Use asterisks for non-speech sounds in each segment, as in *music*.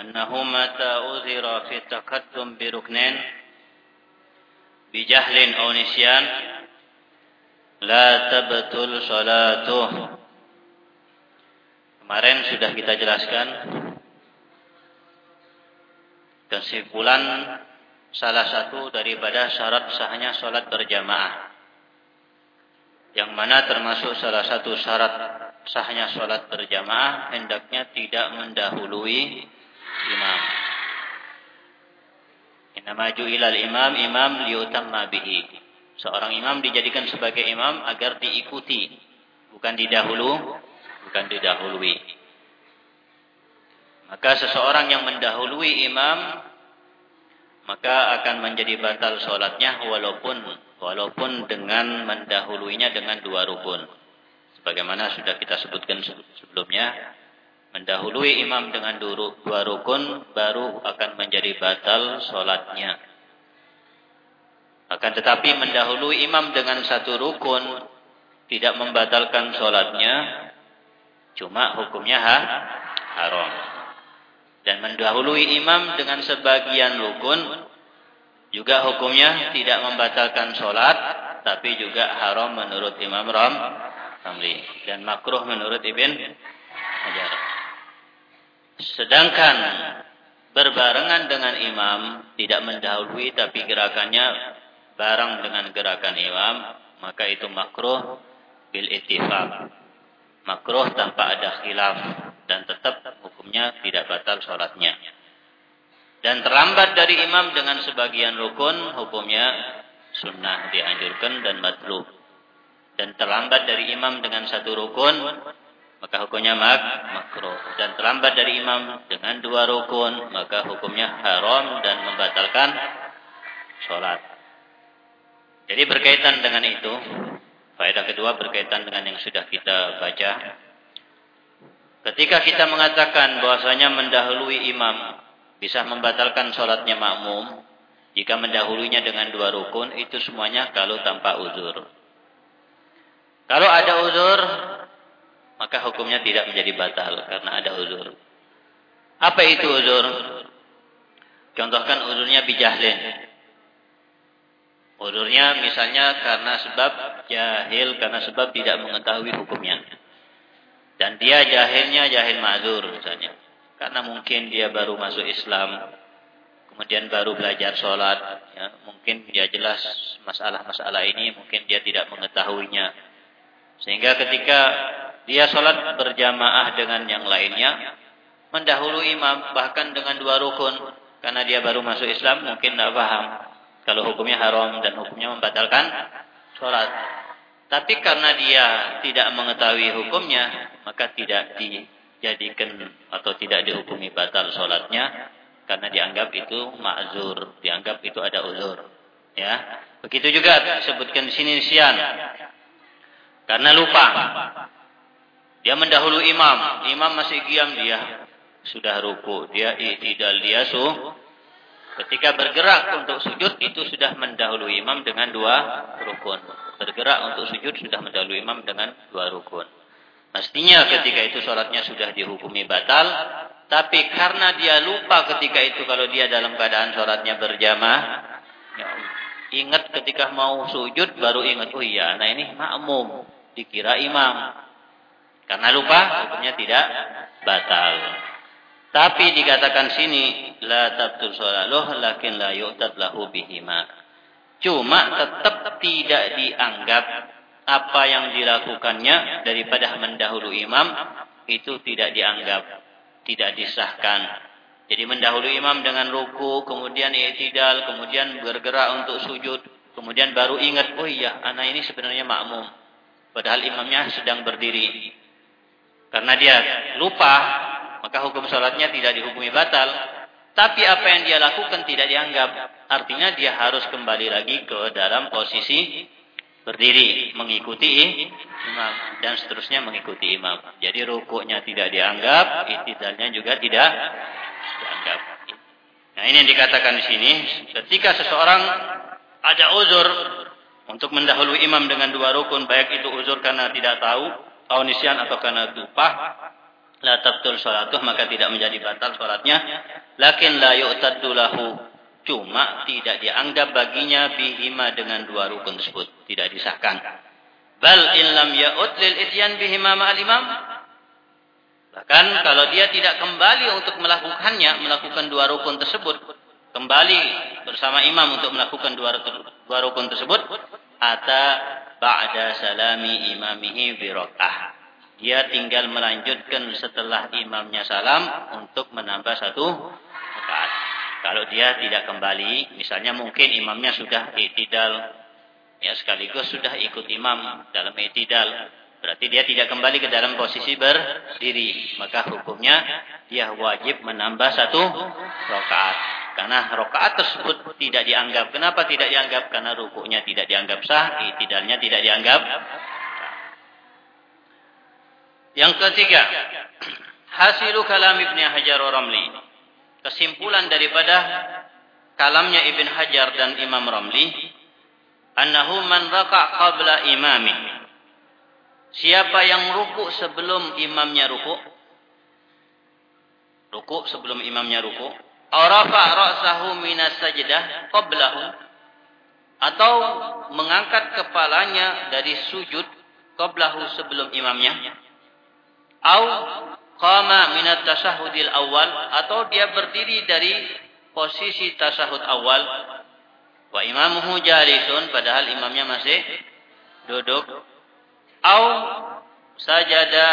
أنه متى أذر في التقدم بركنين بجهل أو نسيان لا تبطل صلاته Kemarin sudah kita jelaskan kesimpulan salah satu daripada syarat sahnya sholat berjamaah. Yang mana termasuk salah satu syarat sahnya sholat berjamaah hendaknya tidak mendahului imam. Inama ju'ilal imam imam liutamma bihi. Seorang imam dijadikan sebagai imam agar diikuti, bukan didahulu, bukan didahului. Maka seseorang yang mendahului imam maka akan menjadi batal sholatnya walaupun walaupun dengan mendahuluinya dengan dua rukun. Sebagaimana sudah kita sebutkan sebelumnya, mendahului imam dengan dua rukun baru akan menjadi batal sholatnya. Akan tetapi mendahului imam dengan satu rukun tidak membatalkan sholatnya, cuma hukumnya ha, haram. Dan mendahului imam dengan sebagian rukun juga hukumnya tidak membatalkan sholat, tapi juga haram menurut Imam Ram Ramli dan makruh menurut Ibn. Sedangkan berbarengan dengan imam tidak mendahului tapi gerakannya bareng dengan gerakan imam, maka itu makruh bil ittifaq. Makruh tanpa ada khilaf dan tetap hukumnya tidak batal sholatnya. Dan terlambat dari imam dengan sebagian rukun hukumnya sunnah dianjurkan dan matlub. Dan terlambat dari imam dengan satu rukun maka hukumnya mak makruh dan terlambat dari imam dengan dua rukun maka hukumnya haram dan membatalkan sholat. Jadi berkaitan dengan itu, faedah kedua berkaitan dengan yang sudah kita baca. Ketika kita mengatakan bahwasanya mendahului imam bisa membatalkan sholatnya makmum, jika mendahulunya dengan dua rukun itu semuanya kalau tanpa uzur. Kalau ada uzur, maka hukumnya tidak menjadi batal karena ada uzur. Apa itu uzur? Contohkan uzurnya bijahlin. Uzurnya misalnya karena sebab jahil, karena sebab tidak mengetahui hukumnya. Dan dia jahilnya jahil mazur misalnya. Karena mungkin dia baru masuk Islam, kemudian baru belajar sholat. Ya, mungkin dia jelas masalah-masalah ini, mungkin dia tidak mengetahuinya. Sehingga ketika dia sholat berjamaah dengan yang lainnya, mendahului imam bahkan dengan dua rukun, karena dia baru masuk Islam mungkin tidak paham kalau hukumnya haram dan hukumnya membatalkan sholat. Tapi karena dia tidak mengetahui hukumnya, maka tidak dijadikan atau tidak dihukumi batal sholatnya, karena dianggap itu ma'zur, dianggap itu ada uzur. Ya, begitu juga disebutkan di sini sian. Karena lupa. Dia mendahului imam. Imam masih diam dia. Sudah ruku. Dia i'tidal dia su. Ketika bergerak untuk sujud itu sudah mendahului imam dengan dua rukun. Bergerak untuk sujud sudah mendahului imam dengan dua rukun. Mestinya ketika itu sholatnya sudah dihukumi batal. Tapi karena dia lupa ketika itu kalau dia dalam keadaan sholatnya berjamaah. Ya, ingat ketika mau sujud baru ingat. Oh iya, nah ini makmum. Dikira imam. Karena lupa hukumnya tidak batal. Tapi dikatakan sini la tabtul sholaluh lakin la yu'tad lahu bihima. Cuma tetap tidak dianggap apa yang dilakukannya daripada mendahului imam itu tidak dianggap, tidak disahkan. Jadi mendahului imam dengan ruku, kemudian i'tidal, kemudian bergerak untuk sujud, kemudian baru ingat, oh iya, anak ini sebenarnya makmum. Padahal imamnya sedang berdiri. Karena dia lupa, maka hukum sholatnya tidak dihukumi batal. Tapi apa yang dia lakukan tidak dianggap. Artinya dia harus kembali lagi ke dalam posisi berdiri. Mengikuti imam. Dan seterusnya mengikuti imam. Jadi rukuknya tidak dianggap. Itidalnya juga tidak dianggap. Nah ini yang dikatakan di sini. Ketika seseorang ada uzur untuk mendahului imam dengan dua rukun. Baik itu uzur karena tidak tahu nisyan atau karena lupa, la tabtul salatuh maka tidak menjadi batal salatnya lakin la yu'taddu lahu cuma tidak dianggap baginya bihima dengan dua rukun tersebut tidak disahkan. Bal in lam ya'ud lil ityan bihima ma'al imam. Bahkan kalau dia tidak kembali untuk melakukannya melakukan dua rukun tersebut kembali bersama imam untuk melakukan dua rukun, dua rukun tersebut ata ba'da salami imamihi bi dia tinggal melanjutkan setelah imamnya salam untuk menambah satu rakaat. Kalau dia tidak kembali, misalnya mungkin imamnya sudah itidal, ya sekaligus sudah ikut imam dalam itidal, berarti dia tidak kembali ke dalam posisi berdiri, maka hukumnya dia wajib menambah satu rakaat. Karena rakaat tersebut tidak dianggap. Kenapa tidak dianggap? Karena rukuknya tidak dianggap sah, itidalnya tidak dianggap yang ketiga, hasilu kalam Ibn Hajar Ramli. Kesimpulan daripada kalamnya Ibn Hajar dan Imam Ramli, annahu man raka' qabla imami. Siapa yang ruku sebelum imamnya ruku? Ruku sebelum imamnya ruku. Arafa ra'sahu minas sajdah qablahu. Atau mengangkat kepalanya dari sujud qablahu sebelum imamnya Au qama minat tasahudil awal atau dia berdiri dari posisi tasahud awal wa imamuhu jalisun padahal imamnya masih duduk au sajada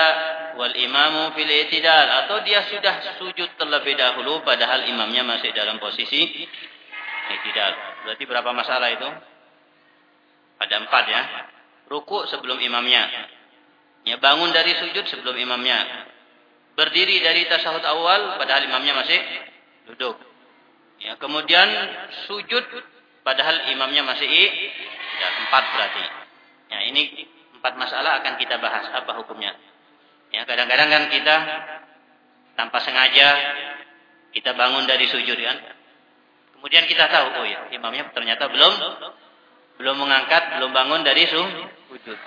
wal imamu fil itidal atau dia sudah sujud terlebih dahulu padahal imamnya masih dalam posisi itidal berarti berapa masalah itu ada empat ya ruku sebelum imamnya Ya, bangun dari sujud sebelum imamnya. Berdiri dari tasahud awal padahal imamnya masih duduk. Ya, kemudian sujud padahal imamnya masih i. Ya, empat berarti. Ya, ini empat masalah akan kita bahas apa hukumnya. Ya, kadang-kadang kan kita tanpa sengaja kita bangun dari sujud kan. Kemudian kita tahu, oh ya, imamnya ternyata belum belum mengangkat, belum bangun dari sujud.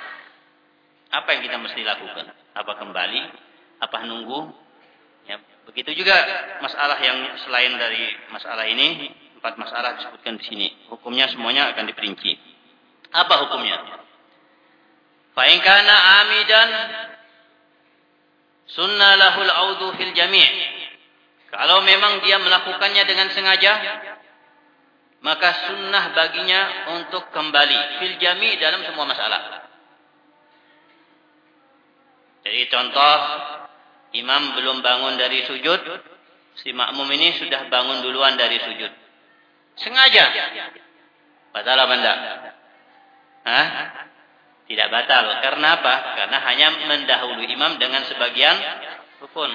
Apa yang kita mesti lakukan? Apa kembali? Apa nunggu? Ya, begitu juga masalah yang selain dari masalah ini, empat masalah disebutkan di sini. Hukumnya semuanya akan diperinci. Apa hukumnya? In kana amidan sunnah lahul audu fil jami'. Kalau memang dia melakukannya dengan sengaja, maka sunnah baginya untuk kembali fil jami' dalam semua masalah. Jadi contoh imam belum bangun dari sujud, si makmum ini sudah bangun duluan dari sujud. Sengaja. Batal apa enggak? Hah? Tidak batal. Karena apa? Karena hanya mendahului imam dengan sebagian rukun.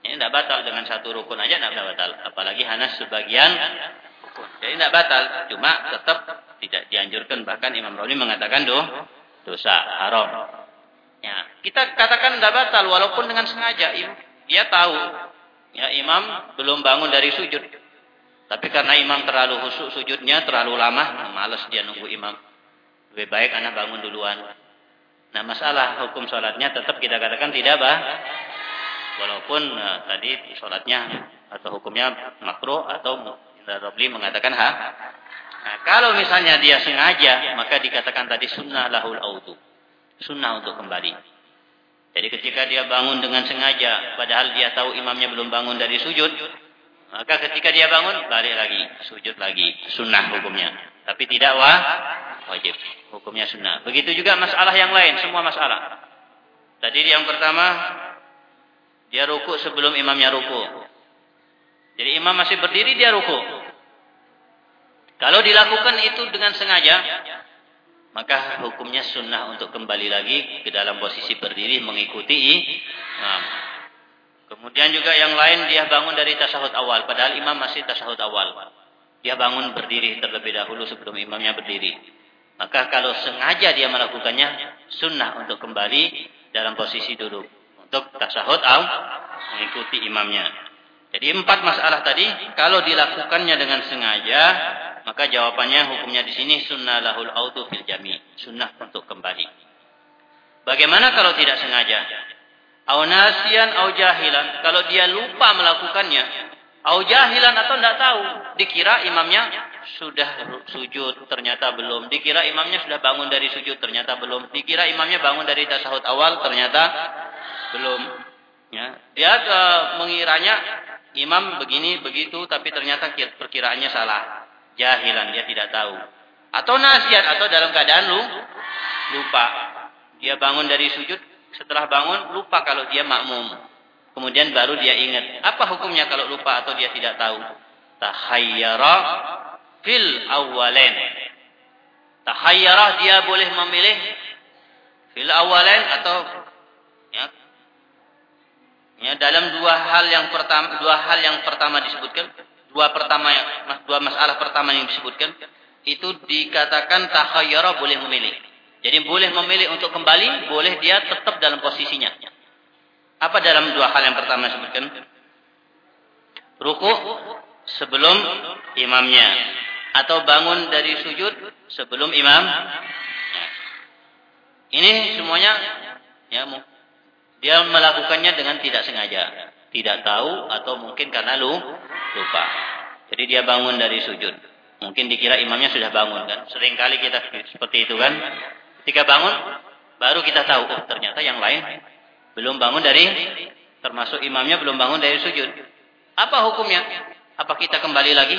Ini tidak batal dengan satu rukun aja tidak batal. Apalagi hanya sebagian rukun. Jadi tidak batal. Cuma tetap tidak dianjurkan. Bahkan Imam Rawi mengatakan doh, dosa haram. Ya, kita katakan tidak batal walaupun dengan sengaja. Dia tahu ya imam belum bangun dari sujud. Tapi karena imam terlalu husuk sujudnya terlalu lama, malas dia nunggu imam. Lebih baik anak bangun duluan. Nah, masalah hukum sholatnya tetap kita katakan tidak bah. Walaupun uh, tadi sholatnya atau hukumnya makruh atau Rabli mengatakan ha. Nah, kalau misalnya dia sengaja, maka dikatakan tadi sunnah lahul autu sunnah untuk kembali. Jadi ketika dia bangun dengan sengaja, padahal dia tahu imamnya belum bangun dari sujud, maka ketika dia bangun, balik lagi, sujud lagi, sunnah hukumnya. Tapi tidak wah, wajib, hukumnya sunnah. Begitu juga masalah yang lain, semua masalah. Tadi yang pertama, dia ruku sebelum imamnya ruku. Jadi imam masih berdiri, dia ruku. Kalau dilakukan itu dengan sengaja, maka hukumnya sunnah untuk kembali lagi ke dalam posisi berdiri mengikuti imam. Kemudian juga yang lain dia bangun dari tasahud awal, padahal imam masih tasahud awal. Dia bangun berdiri terlebih dahulu sebelum imamnya berdiri. Maka kalau sengaja dia melakukannya, sunnah untuk kembali dalam posisi duduk. Untuk tasahud awal, mengikuti imamnya. Jadi empat masalah tadi, kalau dilakukannya dengan sengaja, maka jawabannya hukumnya di sini sunnah lahul autu fil jami. Sunnah untuk kembali. Bagaimana kalau tidak sengaja? Au nasian au jahilan. Kalau dia lupa melakukannya, au jahilan atau tidak tahu, dikira imamnya sudah sujud, ternyata belum. Dikira imamnya sudah bangun dari sujud, ternyata belum. Dikira imamnya bangun dari tasahud awal, ternyata belum. Ya, dia uh, mengiranya imam begini begitu, tapi ternyata perkiraannya salah. Jahilan, dia tidak tahu. Atau nasian atau dalam keadaan lu lupa. Dia bangun dari sujud, setelah bangun lupa kalau dia makmum. Kemudian baru dia ingat. Apa hukumnya kalau lupa atau dia tidak tahu? Tahayyara fil awwalain. Tahayyara dia boleh memilih fil awwalain atau ya, ya dalam dua hal yang pertama dua hal yang pertama disebutkan, dua pertama dua masalah pertama yang disebutkan itu dikatakan tahayyara boleh memilih. Jadi boleh memilih untuk kembali, boleh dia tetap dalam posisinya. Apa dalam dua hal yang pertama sebutkan? Ruku sebelum imamnya atau bangun dari sujud sebelum imam. Ini semuanya ya dia melakukannya dengan tidak sengaja, tidak tahu atau mungkin karena lu lupa. Jadi dia bangun dari sujud. Mungkin dikira imamnya sudah bangun kan. Seringkali kita seperti itu kan. Ketika bangun, baru kita tahu, oh ternyata yang lain belum bangun dari, termasuk imamnya belum bangun dari sujud. Apa hukumnya? Apa kita kembali lagi?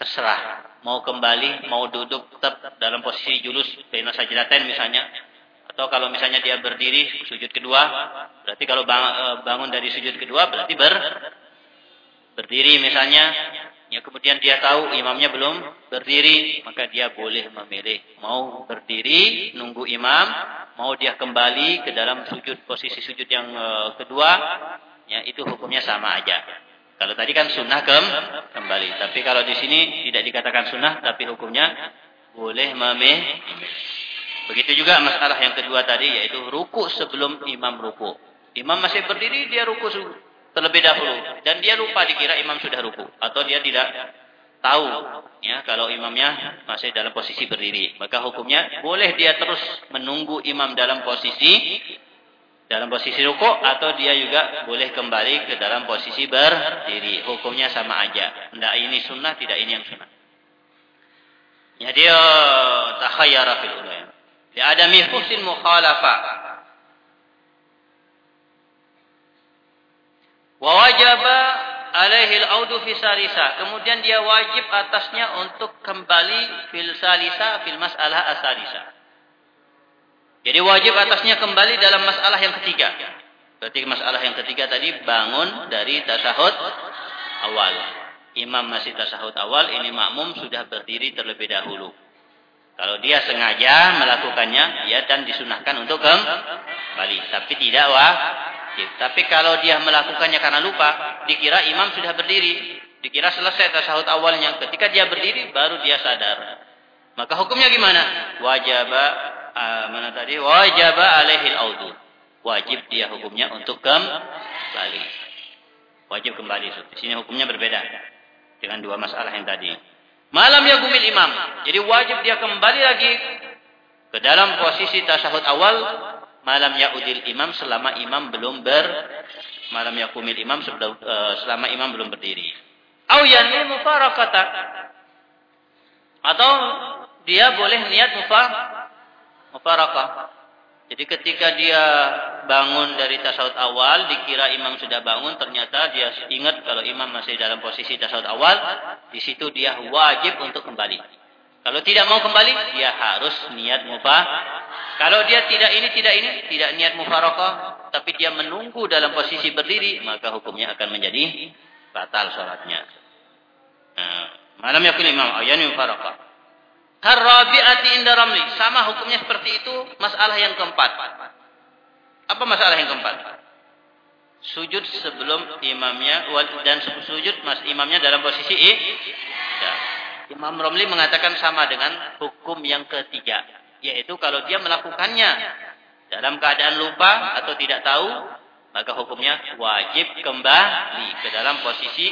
Terserah. Mau kembali, mau duduk tetap dalam posisi julus, bina sajdatain misalnya. Atau kalau misalnya dia berdiri, sujud kedua. Berarti kalau eh, bangun dari sujud kedua, berarti ber, berdiri misalnya Ya kemudian dia tahu imamnya belum berdiri, maka dia boleh memilih mau berdiri nunggu imam, mau dia kembali ke dalam sujud posisi sujud yang uh, kedua, ya itu hukumnya sama aja. Kalau tadi kan sunnah kem kembali, tapi kalau di sini tidak dikatakan sunnah, tapi hukumnya boleh memilih. Begitu juga masalah yang kedua tadi yaitu ruku sebelum imam ruku. Imam masih berdiri dia ruku terlebih dahulu dan dia lupa dikira imam sudah ruku atau dia tidak tahu ya kalau imamnya masih dalam posisi berdiri maka hukumnya boleh dia terus menunggu imam dalam posisi dalam posisi ruku atau dia juga boleh kembali ke dalam posisi berdiri. Hukumnya sama aja. Tidak ini sunnah tidak ini yang sunnah. Ya dia takhayyara fil ulayan dia ada mihfusin mukhalafah. Wa wajaba alaihi al-audu fi salisa. Kemudian dia wajib atasnya untuk kembali fil salisa fil mas'alah as-salisa. Jadi wajib atasnya kembali dalam masalah yang ketiga. Berarti masalah yang ketiga tadi bangun dari tasahud awal. Imam masih tasahud awal, ini makmum sudah berdiri terlebih dahulu. Kalau dia sengaja melakukannya, ya dan disunahkan untuk kembali. Tapi tidak wajib. Tapi kalau dia melakukannya karena lupa, dikira imam sudah berdiri. Dikira selesai tasahud awalnya. Ketika dia berdiri, baru dia sadar. Maka hukumnya gimana? Wajib uh, mana tadi? Wajib alaihil audu. Wajib dia hukumnya untuk kembali. Wajib kembali. Di sini hukumnya berbeda dengan dua masalah yang tadi. Malam ya gumil imam. Jadi wajib dia kembali lagi ke dalam posisi tasahud awal malam yaudil imam selama imam belum ber malam yakumil imam eh, selama imam belum berdiri. Au yanwi mufarakata. Atau dia boleh niat mufa mufarakah. Jadi ketika dia bangun dari tasawuf awal, dikira imam sudah bangun, ternyata dia ingat kalau imam masih dalam posisi tasawuf awal, di situ dia wajib untuk kembali. Kalau tidak mau kembali, dia harus niat mufa kalau dia tidak ini, tidak ini, tidak niat mufarakah, tapi dia menunggu dalam posisi berdiri, maka hukumnya akan menjadi batal sholatnya. Nah, malam yakul imam ayani mufarakah. Karabiati inda ramli. Sama hukumnya seperti itu, masalah yang keempat. Apa masalah yang keempat? Sujud sebelum imamnya dan sujud mas imamnya dalam posisi i. Ya. Imam Romli mengatakan sama dengan hukum yang ketiga yaitu kalau dia melakukannya dalam keadaan lupa atau tidak tahu maka hukumnya wajib kembali ke dalam posisi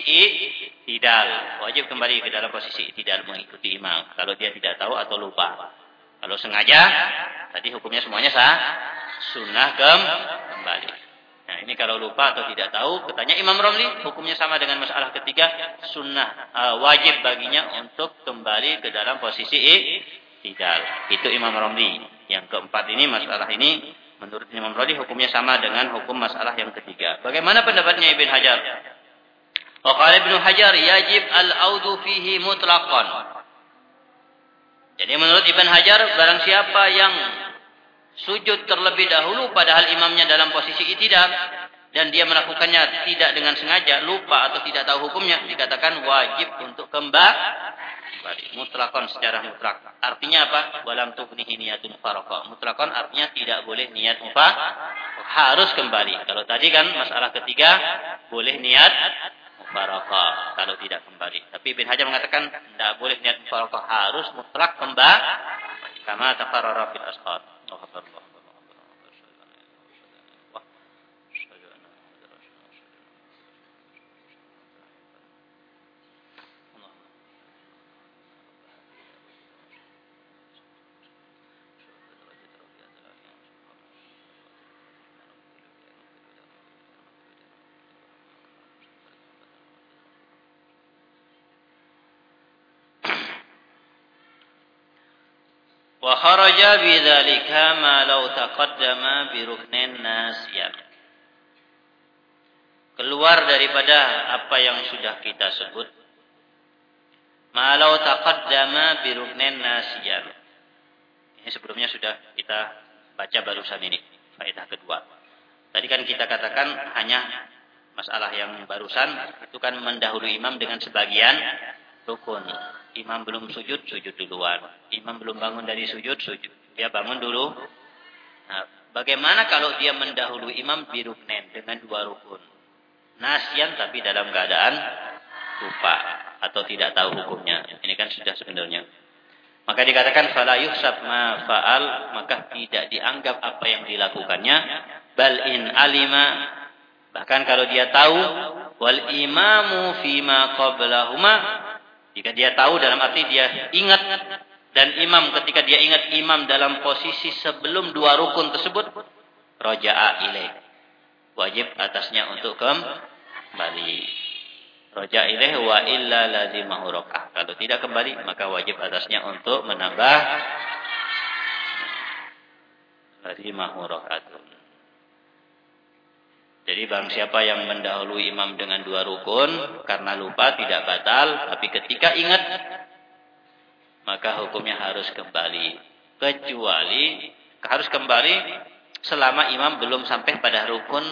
tidak wajib kembali ke dalam posisi tidak mengikuti imam. Kalau dia tidak tahu atau lupa. Kalau sengaja tadi hukumnya semuanya sah. Sunnah kembali. Nah, ini kalau lupa atau tidak tahu, ketanya Imam Romli, hukumnya sama dengan masalah ketiga, sunnah uh, wajib baginya untuk kembali ke dalam posisi tidak. Itu Imam Romli. Yang keempat ini masalah ini menurut Imam Romli hukumnya sama dengan hukum masalah yang ketiga. Bagaimana pendapatnya Ibn Hajar? Wa Ibn Hajar yajib al-audu fihi mutlaqan. Jadi menurut Ibn Hajar barang siapa yang sujud terlebih dahulu padahal imamnya dalam posisi itidal dan dia melakukannya tidak dengan sengaja, lupa atau tidak tahu hukumnya, dikatakan wajib untuk kembali. Mutlakon secara mutlak. Artinya apa? Walam tuhnihi niyatun farqa. Mutlakon artinya tidak boleh niat mufa harus kembali. Kalau tadi kan masalah ketiga boleh niat mufaraqah kalau tidak kembali. Tapi Ibn Hajar mengatakan tidak boleh niat mufaraqah harus mutlak kembali. Kama taqarrara fil ashar. Wa kharaja bidzalika ma law taqaddama bi ruknin nasiyah. Keluar daripada apa yang sudah kita sebut. Ma law taqaddama bi ruknin nasiyah. Ini sebelumnya sudah kita baca barusan ini, faedah kedua. Tadi kan kita katakan hanya masalah yang barusan itu kan mendahului imam dengan sebagian rukun. Imam belum sujud, sujud duluan. Imam belum bangun dari sujud, sujud. Dia bangun dulu. Nah, bagaimana kalau dia mendahului imam di ruknen dengan dua rukun? Nasian tapi dalam keadaan lupa atau tidak tahu hukumnya. Ini kan sudah sebenarnya. Maka dikatakan fala yuhsab ma fa'al, maka tidak dianggap apa yang dilakukannya. Bal in alima, bahkan kalau dia tahu wal imamu fima qablahuma jika dia tahu dalam arti dia ingat dan imam ketika dia ingat imam dalam posisi sebelum dua rukun tersebut roja'a ilaih. Wajib atasnya untuk kembali. Roja ilaih wa illa lazimahu rokah. Kalau tidak kembali maka wajib atasnya untuk menambah lazimahu rokatun. Jadi barang siapa yang mendahului imam dengan dua rukun karena lupa tidak batal, tapi ketika ingat maka hukumnya harus kembali. Kecuali harus kembali selama imam belum sampai pada rukun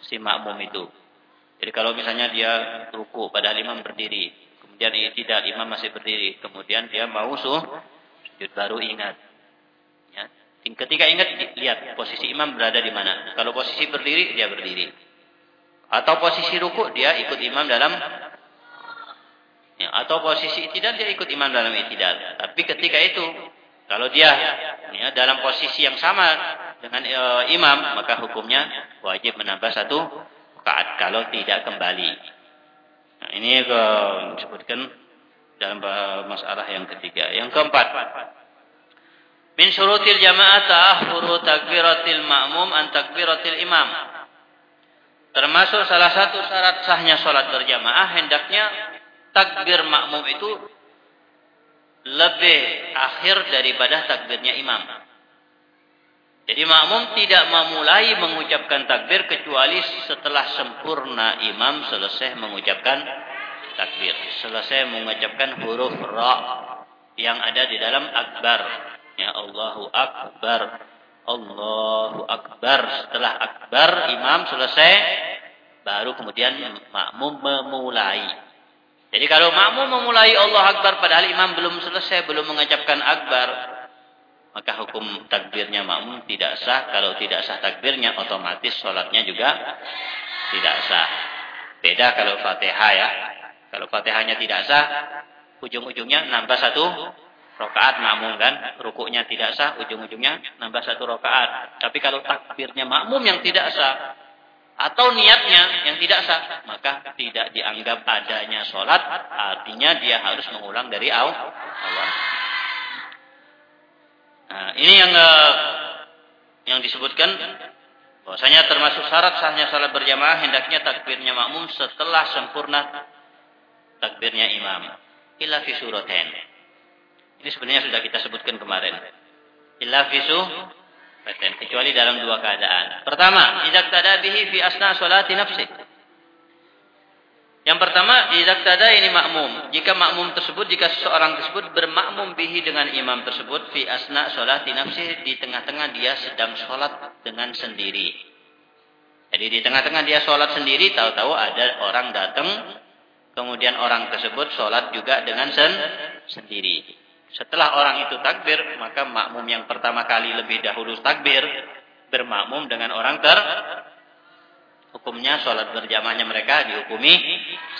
si makmum itu. Jadi kalau misalnya dia ruku pada imam berdiri, kemudian tidak imam masih berdiri, kemudian dia mau sujud baru ingat. Ya. Ketika ingat, lihat posisi imam berada di mana. Kalau posisi berdiri, dia berdiri. Atau posisi ruku, dia ikut imam dalam ya, atau posisi itidal dia ikut imam dalam itidal. Tapi ketika itu kalau dia ya, dalam posisi yang sama dengan e, imam, maka hukumnya wajib menambah satu rakaat kalau tidak kembali. Nah, ini ke, disebutkan dalam masalah yang ketiga. Yang keempat, Min syurutil jama'ah ta'ahuru takbiratil ma'mum an takbiratil imam. Termasuk salah satu syarat sahnya sholat berjamaah hendaknya takbir makmum itu lebih akhir daripada takbirnya imam. Jadi makmum tidak memulai mengucapkan takbir kecuali setelah sempurna imam selesai mengucapkan takbir. Selesai mengucapkan huruf ra yang ada di dalam akbar. Ya Allahu Akbar. Allahu Akbar. Setelah Akbar, imam selesai, baru kemudian makmum memulai. Jadi kalau makmum memulai Allah Akbar padahal imam belum selesai, belum mengucapkan Akbar, maka hukum takbirnya makmum tidak sah. Kalau tidak sah takbirnya, otomatis sholatnya juga tidak sah. Beda kalau fatihah ya. Kalau fatihahnya tidak sah, ujung-ujungnya nambah satu rokaat makmum kan, rukuknya tidak sah, ujung-ujungnya nambah satu rokaat. Tapi kalau takbirnya makmum yang tidak sah, atau niatnya yang tidak sah, maka tidak dianggap adanya sholat, artinya dia harus mengulang dari awal. Nah, ini yang uh, yang disebutkan Bahwasanya termasuk syarat sahnya salat berjamaah hendaknya takbirnya makmum setelah sempurna takbirnya imam. Illa fi suratain. Ini sebenarnya sudah kita sebutkan kemarin. Illa fi suratain. Kecuali dalam dua keadaan. Pertama, idak tada bihi fi asna salati nafsi. Yang pertama, idak tada ini makmum. Jika makmum tersebut, jika seseorang tersebut bermakmum bihi dengan imam tersebut fi asna salati nafsi di tengah-tengah dia sedang sholat dengan sendiri. Jadi di tengah-tengah dia sholat sendiri, tahu-tahu ada orang datang Kemudian orang tersebut sholat juga dengan sen sendiri. Setelah orang itu takbir, maka makmum yang pertama kali lebih dahulu takbir, bermakmum dengan orang ter hukumnya sholat berjamaahnya mereka dihukumi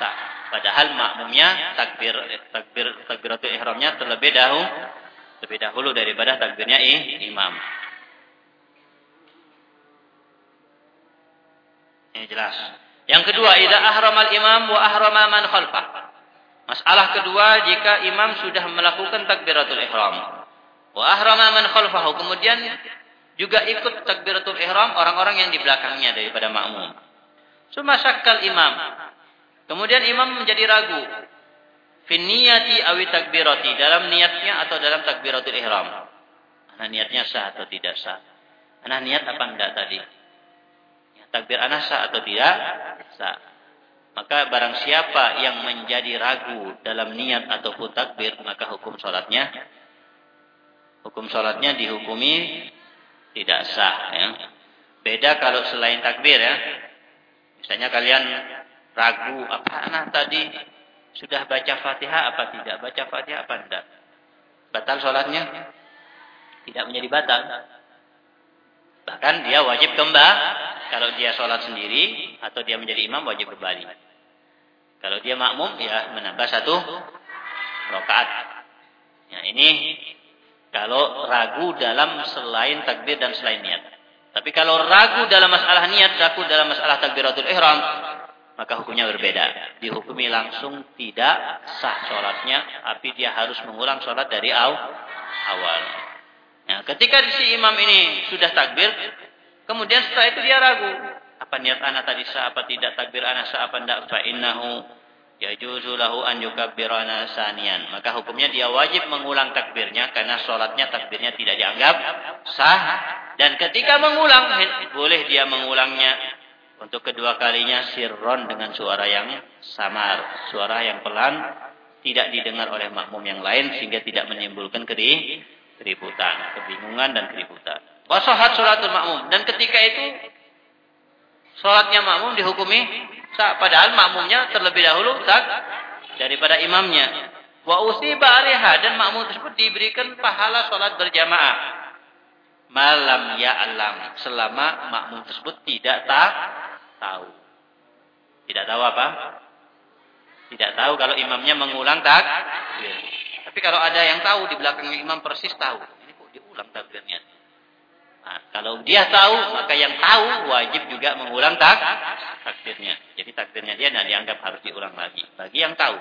sah. Padahal makmumnya takbir takbir takbiratul ihramnya terlebih dahulu lebih dahulu daripada takbirnya imam. Ini jelas. Yang kedua, idza ahramal imam wa ahrama man khalfah. Masalah kedua, jika imam sudah melakukan takbiratul ihram. Wa ahrama man khalfahu. Kemudian juga ikut takbiratul ihram orang-orang yang di belakangnya daripada makmum. Syakkal imam. Kemudian imam menjadi ragu. Finniyati awi takbirati. Dalam niatnya atau dalam takbiratul ihram. Anak niatnya sah atau tidak sah. Anak niat apa enggak tadi? takbir anak sah atau tidak? Sah. Maka barang siapa yang menjadi ragu dalam niat ataupun takbir, maka hukum sholatnya hukum sholatnya dihukumi tidak sah. Ya. Beda kalau selain takbir ya. Misalnya kalian ragu, apa anak tadi sudah baca fatihah apa tidak? Baca fatihah apa tidak? Batal sholatnya? Tidak menjadi batal. Bahkan dia wajib kembali kalau dia sholat sendiri atau dia menjadi imam wajib kembali. Kalau dia makmum ya menambah satu rakaat. Ya ini kalau ragu dalam selain takbir dan selain niat. Tapi kalau ragu dalam masalah niat, ragu dalam masalah takbiratul ihram, maka hukumnya berbeda. Dihukumi langsung tidak sah sholatnya, tapi dia harus mengulang sholat dari awal. Nah, ketika si imam ini sudah takbir, Kemudian setelah itu dia ragu. Apa niat anak tadi sah apa tidak takbir anak sah apa tidak. Fa innahu yajuzu lahu an yukabbirana sanian. Maka hukumnya dia wajib mengulang takbirnya karena sholatnya takbirnya tidak dianggap sah. Dan ketika mengulang boleh dia mengulangnya untuk kedua kalinya sirron dengan suara yang samar, suara yang pelan, tidak didengar oleh makmum yang lain sehingga tidak menimbulkan keributan, kebingungan dan keributan. Wasohat sholatul makmum. Dan ketika itu sholatnya makmum dihukumi sah. Padahal makmumnya terlebih dahulu sah daripada imamnya. Wa usiba alaiha dan makmum tersebut diberikan pahala sholat berjamaah. Malam ya alam selama makmum tersebut tidak tak tahu. Tidak tahu apa? Tidak tahu kalau imamnya mengulang tak. Tapi kalau ada yang tahu di belakangnya imam persis tahu. Ini kok diulang takbirnya. Nah, kalau dia tahu, maka yang tahu wajib juga mengulang tak takbirnya. Jadi takbirnya dia tidak dianggap harus diulang lagi. Bagi yang tahu.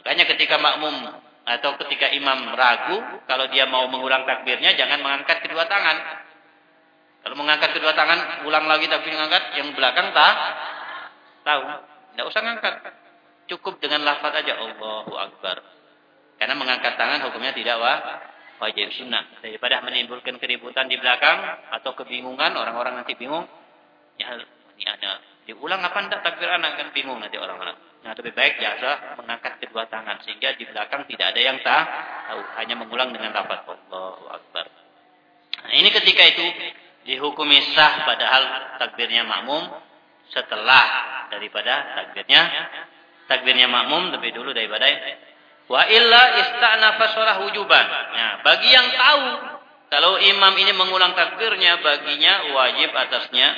Makanya ketika makmum atau ketika imam ragu, kalau dia mau mengulang takbirnya, jangan mengangkat kedua tangan. Kalau mengangkat kedua tangan, ulang lagi tapi mengangkat, yang belakang tak tahu. Tidak usah mengangkat. Cukup dengan lafaz aja Allahu Akbar. Karena mengangkat tangan hukumnya tidak wajib sunnah. Daripada menimbulkan keributan di belakang atau kebingungan orang-orang nanti bingung ya ini ada diulang apa enggak takbir anak kan bingung nanti orang-orang nah lebih baik jasa mengangkat kedua tangan sehingga di belakang tidak ada yang tahu. Hanya mengulang dengan lafaz Allahu Akbar. Nah ini ketika itu dihukumi sah padahal takbirnya makmum setelah daripada takbirnya takbirnya makmum lebih dulu daripada Wa illa ista'nafa sholah wujuban. Nah, bagi yang tahu kalau imam ini mengulang takbirnya baginya wajib atasnya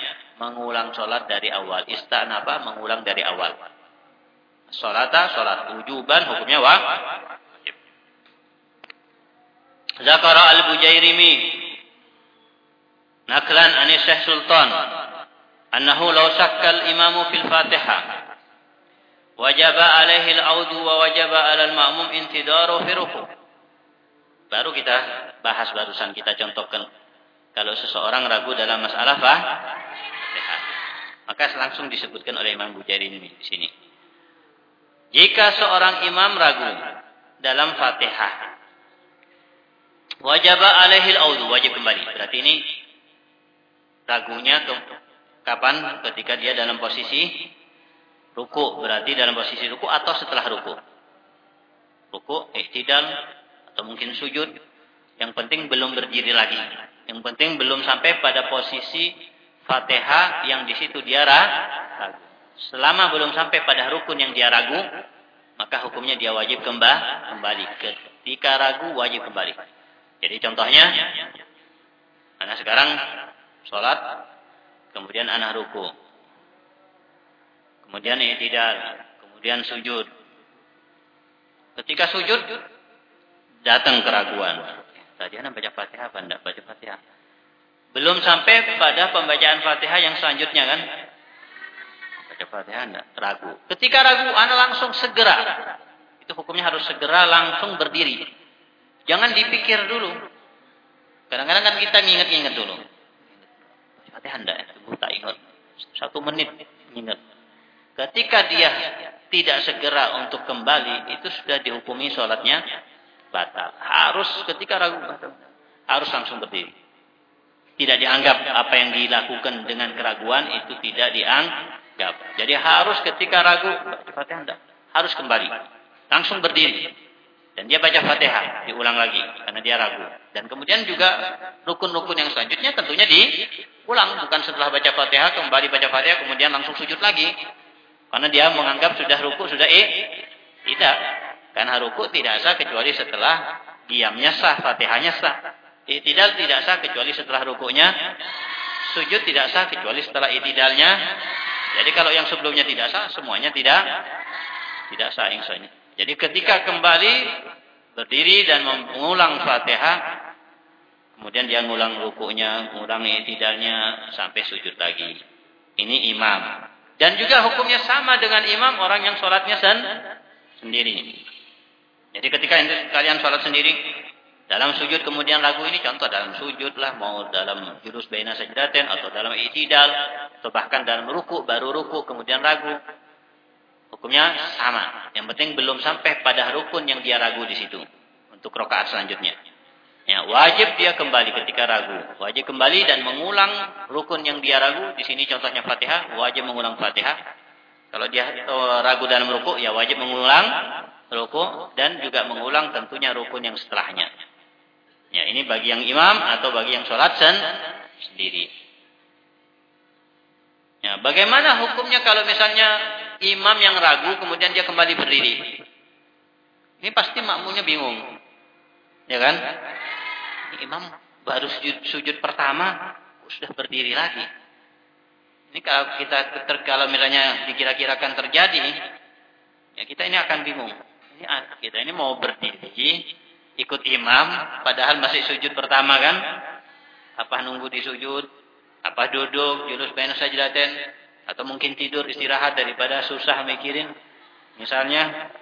mengulang sholat dari awal. Ista'nafa mengulang dari awal. Sholata sholat wujuban hukumnya wajib. Zakara al-Bujairimi naklan an Syekh Sultan annahu law sakkal imamu fil Fatihah wajaba alaihi al-audu wa wajaba alal ma'mum intidaru fi. Baru kita bahas barusan kita contohkan. Kalau seseorang ragu dalam masalah Fatihah. Maka langsung disebutkan oleh Imam Bujairi ini di sini. Jika seorang imam ragu dalam Fatihah, wajib alaihi al wajib kembali. Berarti ini ragunya ke, kapan? Ketika dia dalam posisi ruku, berarti dalam posisi ruku atau setelah ruku. Ruku, iktidal atau mungkin sujud. Yang penting belum berdiri lagi. Yang penting belum sampai pada posisi Fatihah yang di situ dia ragu. Selama belum sampai pada rukun yang dia ragu, maka hukumnya dia wajib kembali. Ketika ragu, wajib kembali. Jadi contohnya, anak sekarang sholat, kemudian anak ruku. Kemudian tidak, kemudian sujud. Ketika sujud, datang keraguan. Tadi anak baca fatihah apa enggak baca fatihah? Belum sampai pada pembacaan fatihah yang selanjutnya kan? baca Fatihah enggak? Ragu. Ketika ragu, Anda langsung segera. Itu hukumnya harus segera langsung berdiri. Jangan dipikir dulu. Kadang-kadang kan kita nginget-nginget dulu. Fatihah enggak? Tak ingat. Satu menit ingat. Ketika dia tidak segera untuk kembali, itu sudah dihukumi sholatnya batal. Harus ketika ragu, harus langsung berdiri. Tidak dianggap apa yang dilakukan dengan keraguan itu tidak dianggap jadi harus ketika ragu Fatihah harus kembali. Langsung berdiri. Dan dia baca Fatihah, diulang lagi karena dia ragu. Dan kemudian juga rukun-rukun yang selanjutnya tentunya diulang, bukan setelah baca Fatihah kembali baca Fatihah kemudian langsung sujud lagi. Karena dia menganggap sudah ruku sudah eh tidak. Karena ruku tidak sah kecuali setelah diamnya sah, Fatihahnya sah. Itidal tidak sah kecuali setelah rukunya. Sujud tidak sah kecuali setelah itidalnya jadi kalau yang sebelumnya tidak sah, semuanya tidak tidak sah insanya. Jadi ketika kembali berdiri dan mengulang Fatihah, kemudian dia mengulang rukunya, mengulang itidalnya sampai sujud lagi. Ini imam. Dan juga hukumnya sama dengan imam orang yang sholatnya sen sendiri. Jadi ketika kalian sholat sendiri, dalam sujud kemudian ragu ini contoh dalam sujud lah mau dalam jurus baina sajdatin atau dalam itidal atau bahkan dalam ruku baru ruku kemudian ragu. Hukumnya sama. Yang penting belum sampai pada rukun yang dia ragu di situ untuk rokaat selanjutnya. Ya, wajib dia kembali ketika ragu. Wajib kembali dan mengulang rukun yang dia ragu. Di sini contohnya Fatihah, wajib mengulang Fatihah. Kalau dia oh, ragu dalam ruku, ya wajib mengulang ruku dan juga mengulang tentunya rukun yang setelahnya. Ya, ini bagi yang imam atau bagi yang sholat sen sendiri. Ya, bagaimana hukumnya kalau misalnya imam yang ragu kemudian dia kembali berdiri? Ini pasti makmunya bingung. Ya kan? Imam baru sujud, sujud pertama sudah berdiri lagi. Ini kalau kita kalau misalnya dikira-kirakan terjadi, ya kita ini akan bingung. Ini kita ini mau berdiri ikut imam padahal masih sujud pertama kan? Apa nunggu di sujud apa duduk? Julus baina sajdaten atau mungkin tidur istirahat daripada susah mikirin? Misalnya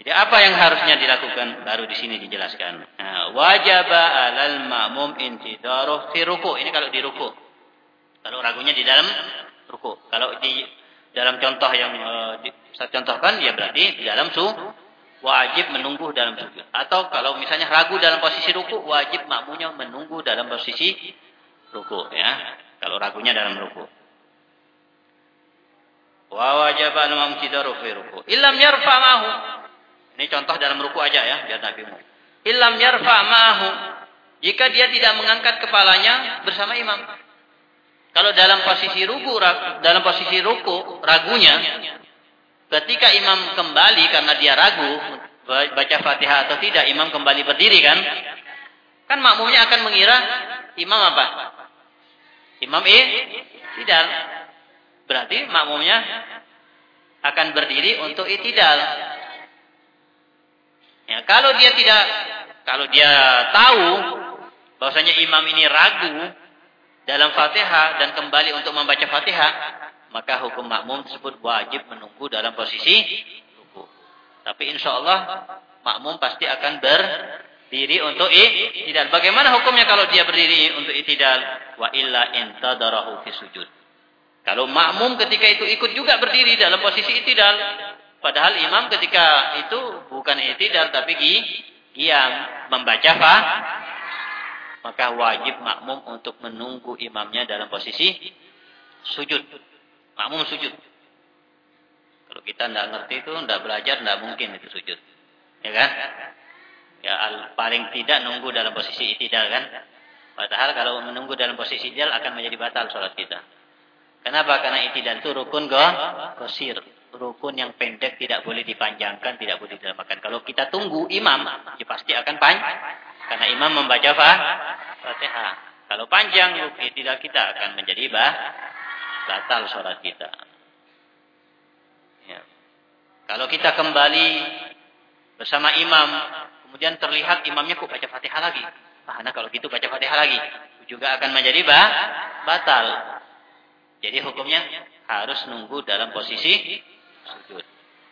jadi apa yang harusnya dilakukan baru di sini dijelaskan nah, wajaba alal ma'mum intidaru fi ruku ini kalau di ruku kalau ragunya di dalam ruku kalau di dalam contoh yang uh, saya contohkan ya berarti di dalam su wajib menunggu dalam sujud. Atau kalau misalnya ragu dalam posisi ruku, wajib makmunya menunggu dalam posisi ruku. Ya, kalau ragunya dalam ruku. Wa wajib al tidaru fi ruku. Illam yarfa mahu. Ini contoh dalam ruku aja ya, biar Nabi mu. Illam yarfa mahu. Jika dia tidak mengangkat kepalanya bersama imam. Kalau dalam posisi ruku, dalam posisi ruku, ragunya, Ketika imam kembali karena dia ragu baca Fatihah atau tidak, imam kembali berdiri kan? Kan makmumnya akan mengira imam apa? Imam eh tidak. Berarti makmumnya akan berdiri untuk itidal. Ya, kalau dia tidak kalau dia tahu bahwasanya imam ini ragu dalam Fatihah dan kembali untuk membaca Fatihah, maka hukum makmum tersebut wajib menunggu dalam posisi ruku. Tapi insya Allah makmum pasti akan ber, diri untuk i'tidal. Bagaimana hukumnya kalau dia berdiri untuk i'tidal? Wa illa intadarahu fi sujud. Kalau makmum ketika itu ikut juga berdiri dalam posisi i'tidal, padahal imam ketika itu bukan i'tidal tapi qiyam membaca fa maka wajib makmum untuk menunggu imamnya dalam posisi sujud. Makmum sujud. Kalau kita tidak ngerti itu, tidak belajar, tidak mungkin itu sujud. Ya kan? Ya paling tidak nunggu dalam posisi itidal kan. Padahal kalau menunggu dalam posisi itidal akan menjadi batal sholat kita. Kenapa? Karena itidal itu rukun go, gosir. Rukun yang pendek tidak boleh dipanjangkan, tidak boleh dilamakan. Kalau kita tunggu imam, ya pasti akan panjang. Karena imam membaca Fatihah. Kalau panjang itidal kita akan menjadi bah, batal sholat kita. Ya. Kalau kita kembali bersama imam, kemudian terlihat imamnya kok baca Fatihah lagi. Nah, kalau gitu baca Fatihah lagi, juga akan menjadi bah, batal. Jadi hukumnya harus nunggu dalam posisi sujud.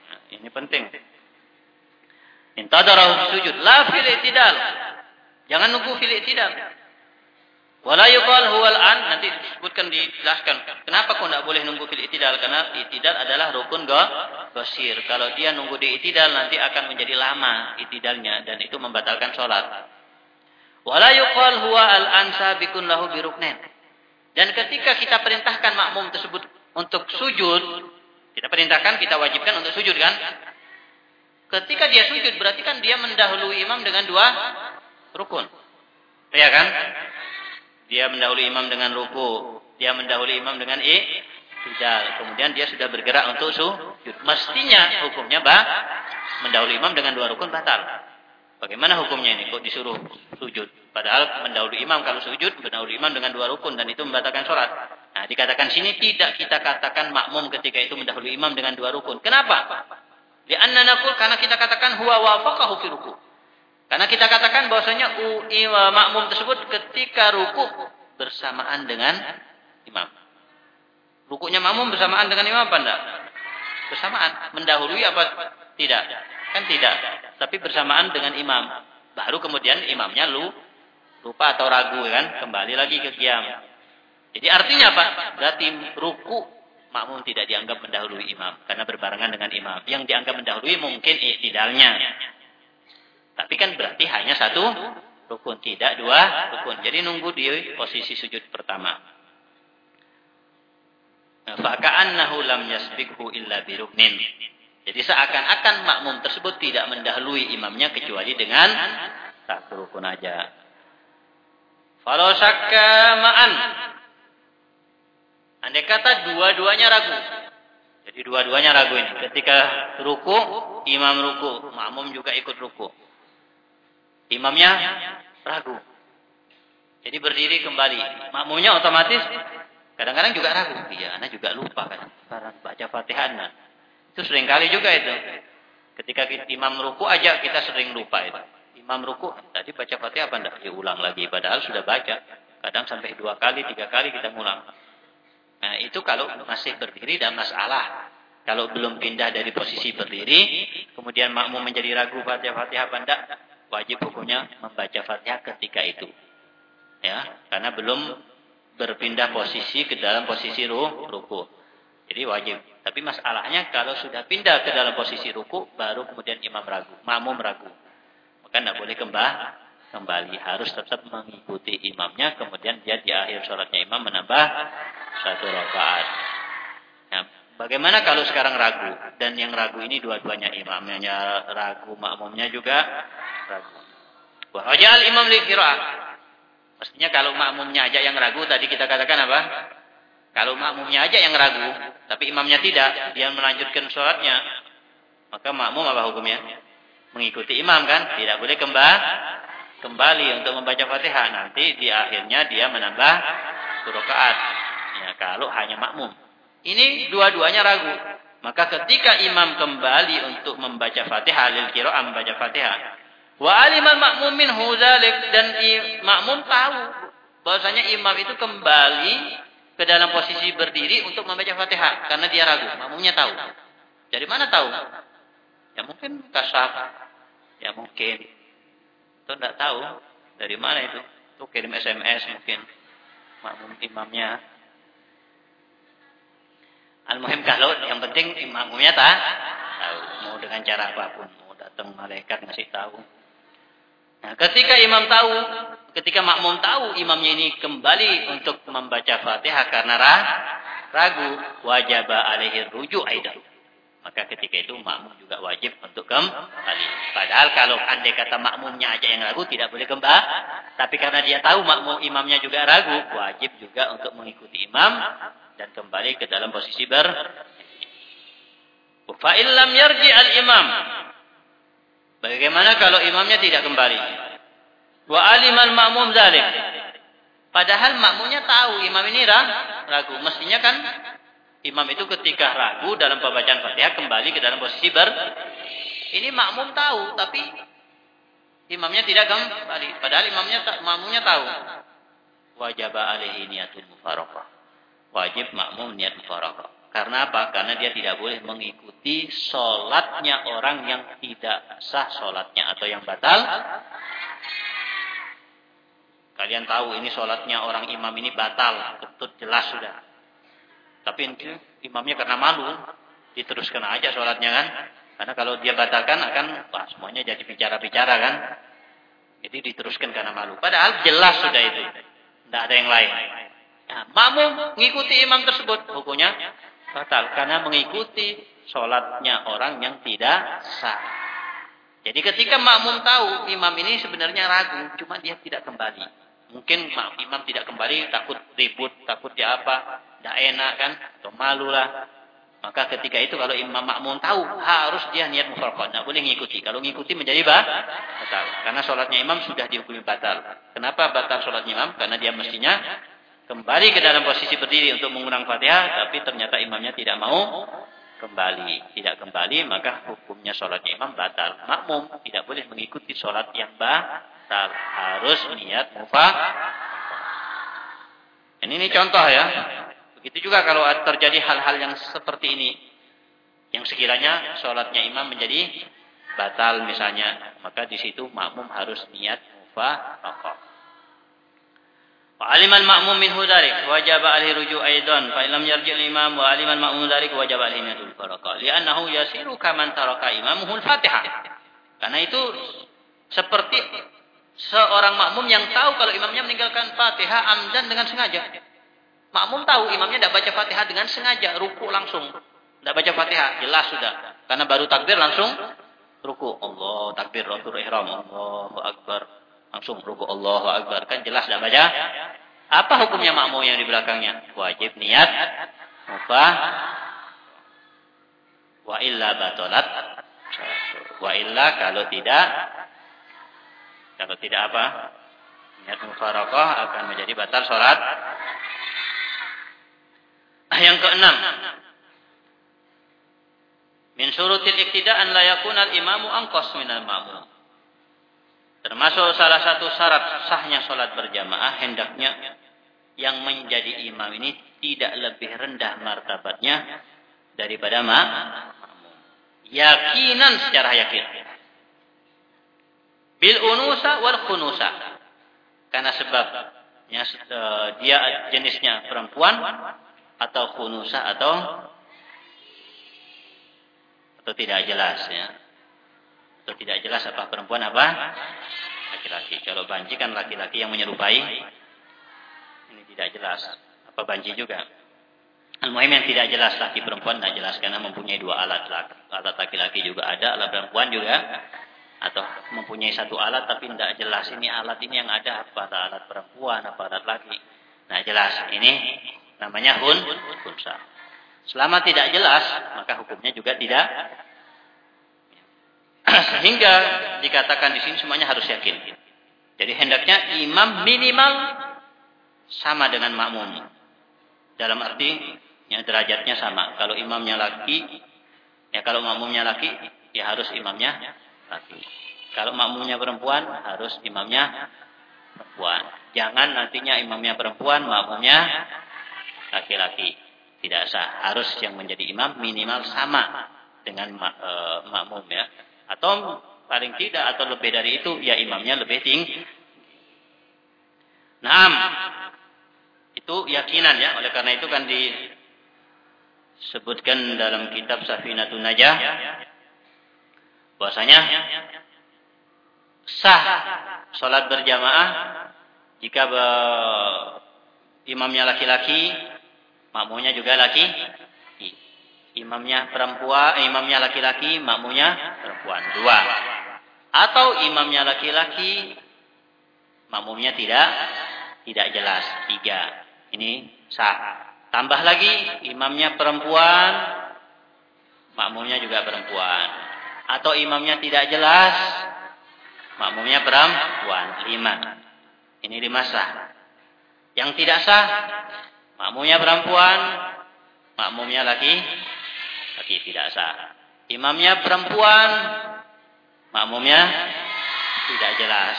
Nah, ini penting. Intadarahu sujud. La fil itidal. Jangan nunggu fil itidal. Wala yuqal huwal an nanti disebutkan dijelaskan. Kenapa kok tidak boleh nunggu fil itidal? Karena itidal adalah rukun go, gosir. Kalau dia nunggu di itidal nanti akan menjadi lama itidalnya dan itu membatalkan sholat. Wala yuqal huwa al ansa bikun lahu biruknen. Dan ketika kita perintahkan makmum tersebut untuk sujud, kita perintahkan, kita wajibkan untuk sujud kan? Ketika dia sujud berarti kan dia mendahului imam dengan dua rukun. Ya kan? Dia mendahului imam dengan ruku. Dia mendahului imam dengan i'tidal. Kemudian dia sudah bergerak untuk sujud. Mestinya hukumnya bah, mendahului imam dengan dua rukun batal. Bagaimana hukumnya ini? Kok disuruh sujud? Padahal mendahului imam kalau sujud, mendahului imam dengan dua rukun dan itu membatalkan sholat. Nah, dikatakan sini tidak kita katakan makmum ketika itu mendahului imam dengan dua rukun. Kenapa? Di nakul karena kita katakan huwa wafaqahu fi ruku. Karena kita katakan bahwasanya makmum tersebut ketika ruku bersamaan dengan imam. Rukunya makmum bersamaan dengan imam apa enggak? Bersamaan. Mendahului apa tidak? Kan tidak. Tapi bersamaan dengan imam. Baru kemudian imamnya lu lupa atau ragu kan, kembali lagi ke kiam. Jadi artinya apa? Berarti ruku makmum tidak dianggap mendahului imam karena berbarengan dengan imam. Yang dianggap mendahului mungkin iktidalnya. Tapi kan berarti hanya satu rukun, tidak dua rukun. Jadi nunggu di posisi sujud pertama. Faka'annahu lam yasbikhu illa biruknin. Jadi seakan-akan makmum tersebut tidak mendahului imamnya kecuali dengan satu rukun aja. Falau ma'an. Andai kata dua-duanya ragu. Jadi dua-duanya ragu ini. Ketika ruku, imam ruku, makmum juga ikut ruku. Imamnya ragu. Jadi berdiri kembali. Makmumnya otomatis kadang-kadang juga ragu. Iya, anak juga lupa kan. Baca Fatihah. Nah. Itu sering kali juga itu. Ketika imam ruku aja kita sering lupa itu. Imam ruku tadi baca Fatihah apa enggak? Ya ulang lagi padahal sudah baca. Kadang sampai dua kali, tiga kali kita ngulang. Nah, itu kalau masih berdiri dan masalah. Kalau belum pindah dari posisi berdiri, kemudian makmum menjadi ragu Fatihah-Fatihah enggak, wajib hukumnya membaca Fatihah ketika itu. Ya, karena belum berpindah posisi ke dalam posisi ruku. Jadi wajib. Tapi masalahnya kalau sudah pindah ke dalam posisi ruku, baru kemudian imam ragu, makmum ragu. Maka tidak boleh kembali, kembali. Harus tetap mengikuti imamnya, kemudian dia di akhir sholatnya imam menambah satu rakaat. Nah, bagaimana kalau sekarang ragu? Dan yang ragu ini dua-duanya imamnya ragu, makmumnya juga ragu. Wa imam li. Mestinya kalau makmumnya aja yang ragu tadi kita katakan apa? Kalau makmumnya aja yang ragu, tapi imamnya tidak, dia melanjutkan sholatnya, maka makmum apa hukumnya? Mengikuti imam kan? Tidak boleh kembali kembali untuk membaca Fatihah. Nanti di akhirnya dia menambah rakaat. Ya, kalau hanya makmum. Ini dua-duanya ragu. Maka ketika imam kembali untuk membaca Fatihah, lil qiraah membaca Fatihah, Wa alimal makmum min dzalik dan makmum tahu bahwasanya imam itu kembali ke dalam posisi berdiri untuk membaca Fatihah karena dia ragu. Makmumnya tahu. Dari mana tahu? Ya mungkin kasar. Ya mungkin Atau tidak tahu dari mana itu. Itu kirim SMS mungkin makmum imamnya. Al-muhim kalau yang penting imamnya tak tahu. Mau dengan cara apa pun. Mau datang malaikat ngasih tahu. Nah, ketika imam tahu, ketika makmum tahu imamnya ini kembali untuk membaca Fatihah karena ragu, wajib alaihi rujuk aidan. Maka ketika itu makmum juga wajib untuk kembali. Padahal kalau andai kata makmumnya aja yang ragu tidak boleh kembali. Tapi karena dia tahu makmum imamnya juga ragu, wajib juga untuk mengikuti imam dan kembali ke dalam posisi ber. Fa illam yarji al imam. Bagaimana kalau imamnya tidak kembali? Wa aliman makmum zalik. Padahal makmumnya tahu imam ini ragu. Mestinya kan Imam itu ketika ragu dalam pembacaan Fatihah kembali ke dalam posisi ber. Ini makmum tahu, tapi imamnya tidak kembali. Padahal imamnya makmumnya tahu. Wajib alaihi niatul mufaraqah. Wajib makmum niat mufaraqah. Karena apa? Karena dia tidak boleh mengikuti sholatnya orang yang tidak sah sholatnya atau yang batal. Kalian tahu ini sholatnya orang imam ini batal, betul jelas sudah. Tapi imamnya karena malu, diteruskan aja sholatnya kan. Karena kalau dia batalkan akan, wah semuanya jadi bicara-bicara kan. Jadi diteruskan karena malu. Padahal jelas sudah itu. Tidak ada yang lain. Nah, makmum mengikuti imam tersebut. Hukumnya batal. Karena mengikuti sholatnya orang yang tidak sah. Jadi ketika makmum tahu imam ini sebenarnya ragu. Cuma dia tidak kembali. Mungkin imam tidak kembali takut ribut, takut dia apa tidak enak kan, atau malu lah. Maka ketika itu kalau imam makmum tahu harus dia niat mufarqah, tidak boleh ngikuti. Kalau ngikuti menjadi batal. Karena sholatnya imam sudah dihukumi batal. Kenapa batal sholatnya imam? Karena dia mestinya kembali ke dalam posisi berdiri untuk mengulang fatihah, tapi ternyata imamnya tidak mau kembali. Tidak kembali, maka hukumnya sholatnya imam batal. Makmum tidak boleh mengikuti sholat yang batal. Harus niat mufarqah. Ini, ini contoh ya. Begitu juga kalau terjadi hal-hal yang seperti ini. Yang sekiranya sholatnya imam menjadi batal misalnya. Maka di situ makmum harus niat mufaraqah. Wa aliman makmum minhu dharik wajib alaihi ruju' aidan fa illam yarji' al-imam wa aliman makmum dharik wajib alaihi niatul faraqah li'annahu yasiru kaman taraka imamuhu al-Fatihah. Karena itu seperti seorang makmum yang tahu kalau imamnya meninggalkan Fatihah amdan dengan sengaja. Makmum tahu imamnya tidak baca Fatihah dengan sengaja ruku langsung. Tidak baca Fatihah, jelas sudah. Karena baru takbir langsung ruku. Allah takbir rotul ihram. Allahu akbar. Langsung ruku Allahu akbar. Kan jelas tidak baca. Apa hukumnya makmum yang di belakangnya? Wajib niat. Apa? Wa illa batolat. Wa illa kalau tidak kalau tidak apa? Niat mufarakah akan menjadi batal sholat yang keenam. Min syurutil iktida'an la yakuna al-imamu angkos minal ma'mum. Termasuk salah satu syarat sahnya sholat berjamaah hendaknya yang menjadi imam ini tidak lebih rendah martabatnya daripada makmum. Yakinan secara yakin. Bil unusa wal khunusa. Karena sebabnya eh, dia jenisnya perempuan atau khunusa atau atau tidak jelas ya. Atau tidak jelas apa perempuan apa laki-laki. Kalau banji kan laki-laki yang menyerupai. Ini tidak jelas. Apa banji juga? Al-Muhim yang tidak jelas laki perempuan tidak jelas karena mempunyai dua alat alat laki-laki juga ada alat perempuan juga atau mempunyai satu alat tapi tidak jelas ini alat ini yang ada apa alat perempuan apa alat laki nah jelas ini Namanya hun, hunsa. Selama tidak jelas, maka hukumnya juga tidak. *clears throat* Sehingga dikatakan di sini semuanya harus yakin. Jadi hendaknya imam minimal sama dengan makmum. Dalam arti yang derajatnya sama. Kalau imamnya laki, ya kalau makmumnya laki, ya harus imamnya laki. Kalau makmumnya perempuan, harus imamnya perempuan. Jangan nantinya imamnya perempuan, makmumnya laki-laki tidak sah. Harus yang menjadi imam minimal sama dengan e, makmum ya. Atau paling tidak atau lebih dari itu ya imamnya lebih tinggi. Naam. Itu yakinan ya. Oleh karena itu kan disebutkan dalam kitab Safinatun Najah bahwasanya sah salat berjamaah jika imamnya laki-laki, makmunya juga laki. Imamnya perempuan, eh, imamnya laki-laki, makmunya perempuan. Dua. Atau imamnya laki-laki, makmumnya tidak tidak jelas. Tiga. Ini sah. Tambah lagi imamnya perempuan, makmumnya juga perempuan. Atau imamnya tidak jelas, makmumnya perempuan. Lima. Ini lima sah. Yang tidak sah, makmumnya perempuan, makmumnya laki, laki tidak sah. Imamnya perempuan, makmumnya tidak jelas.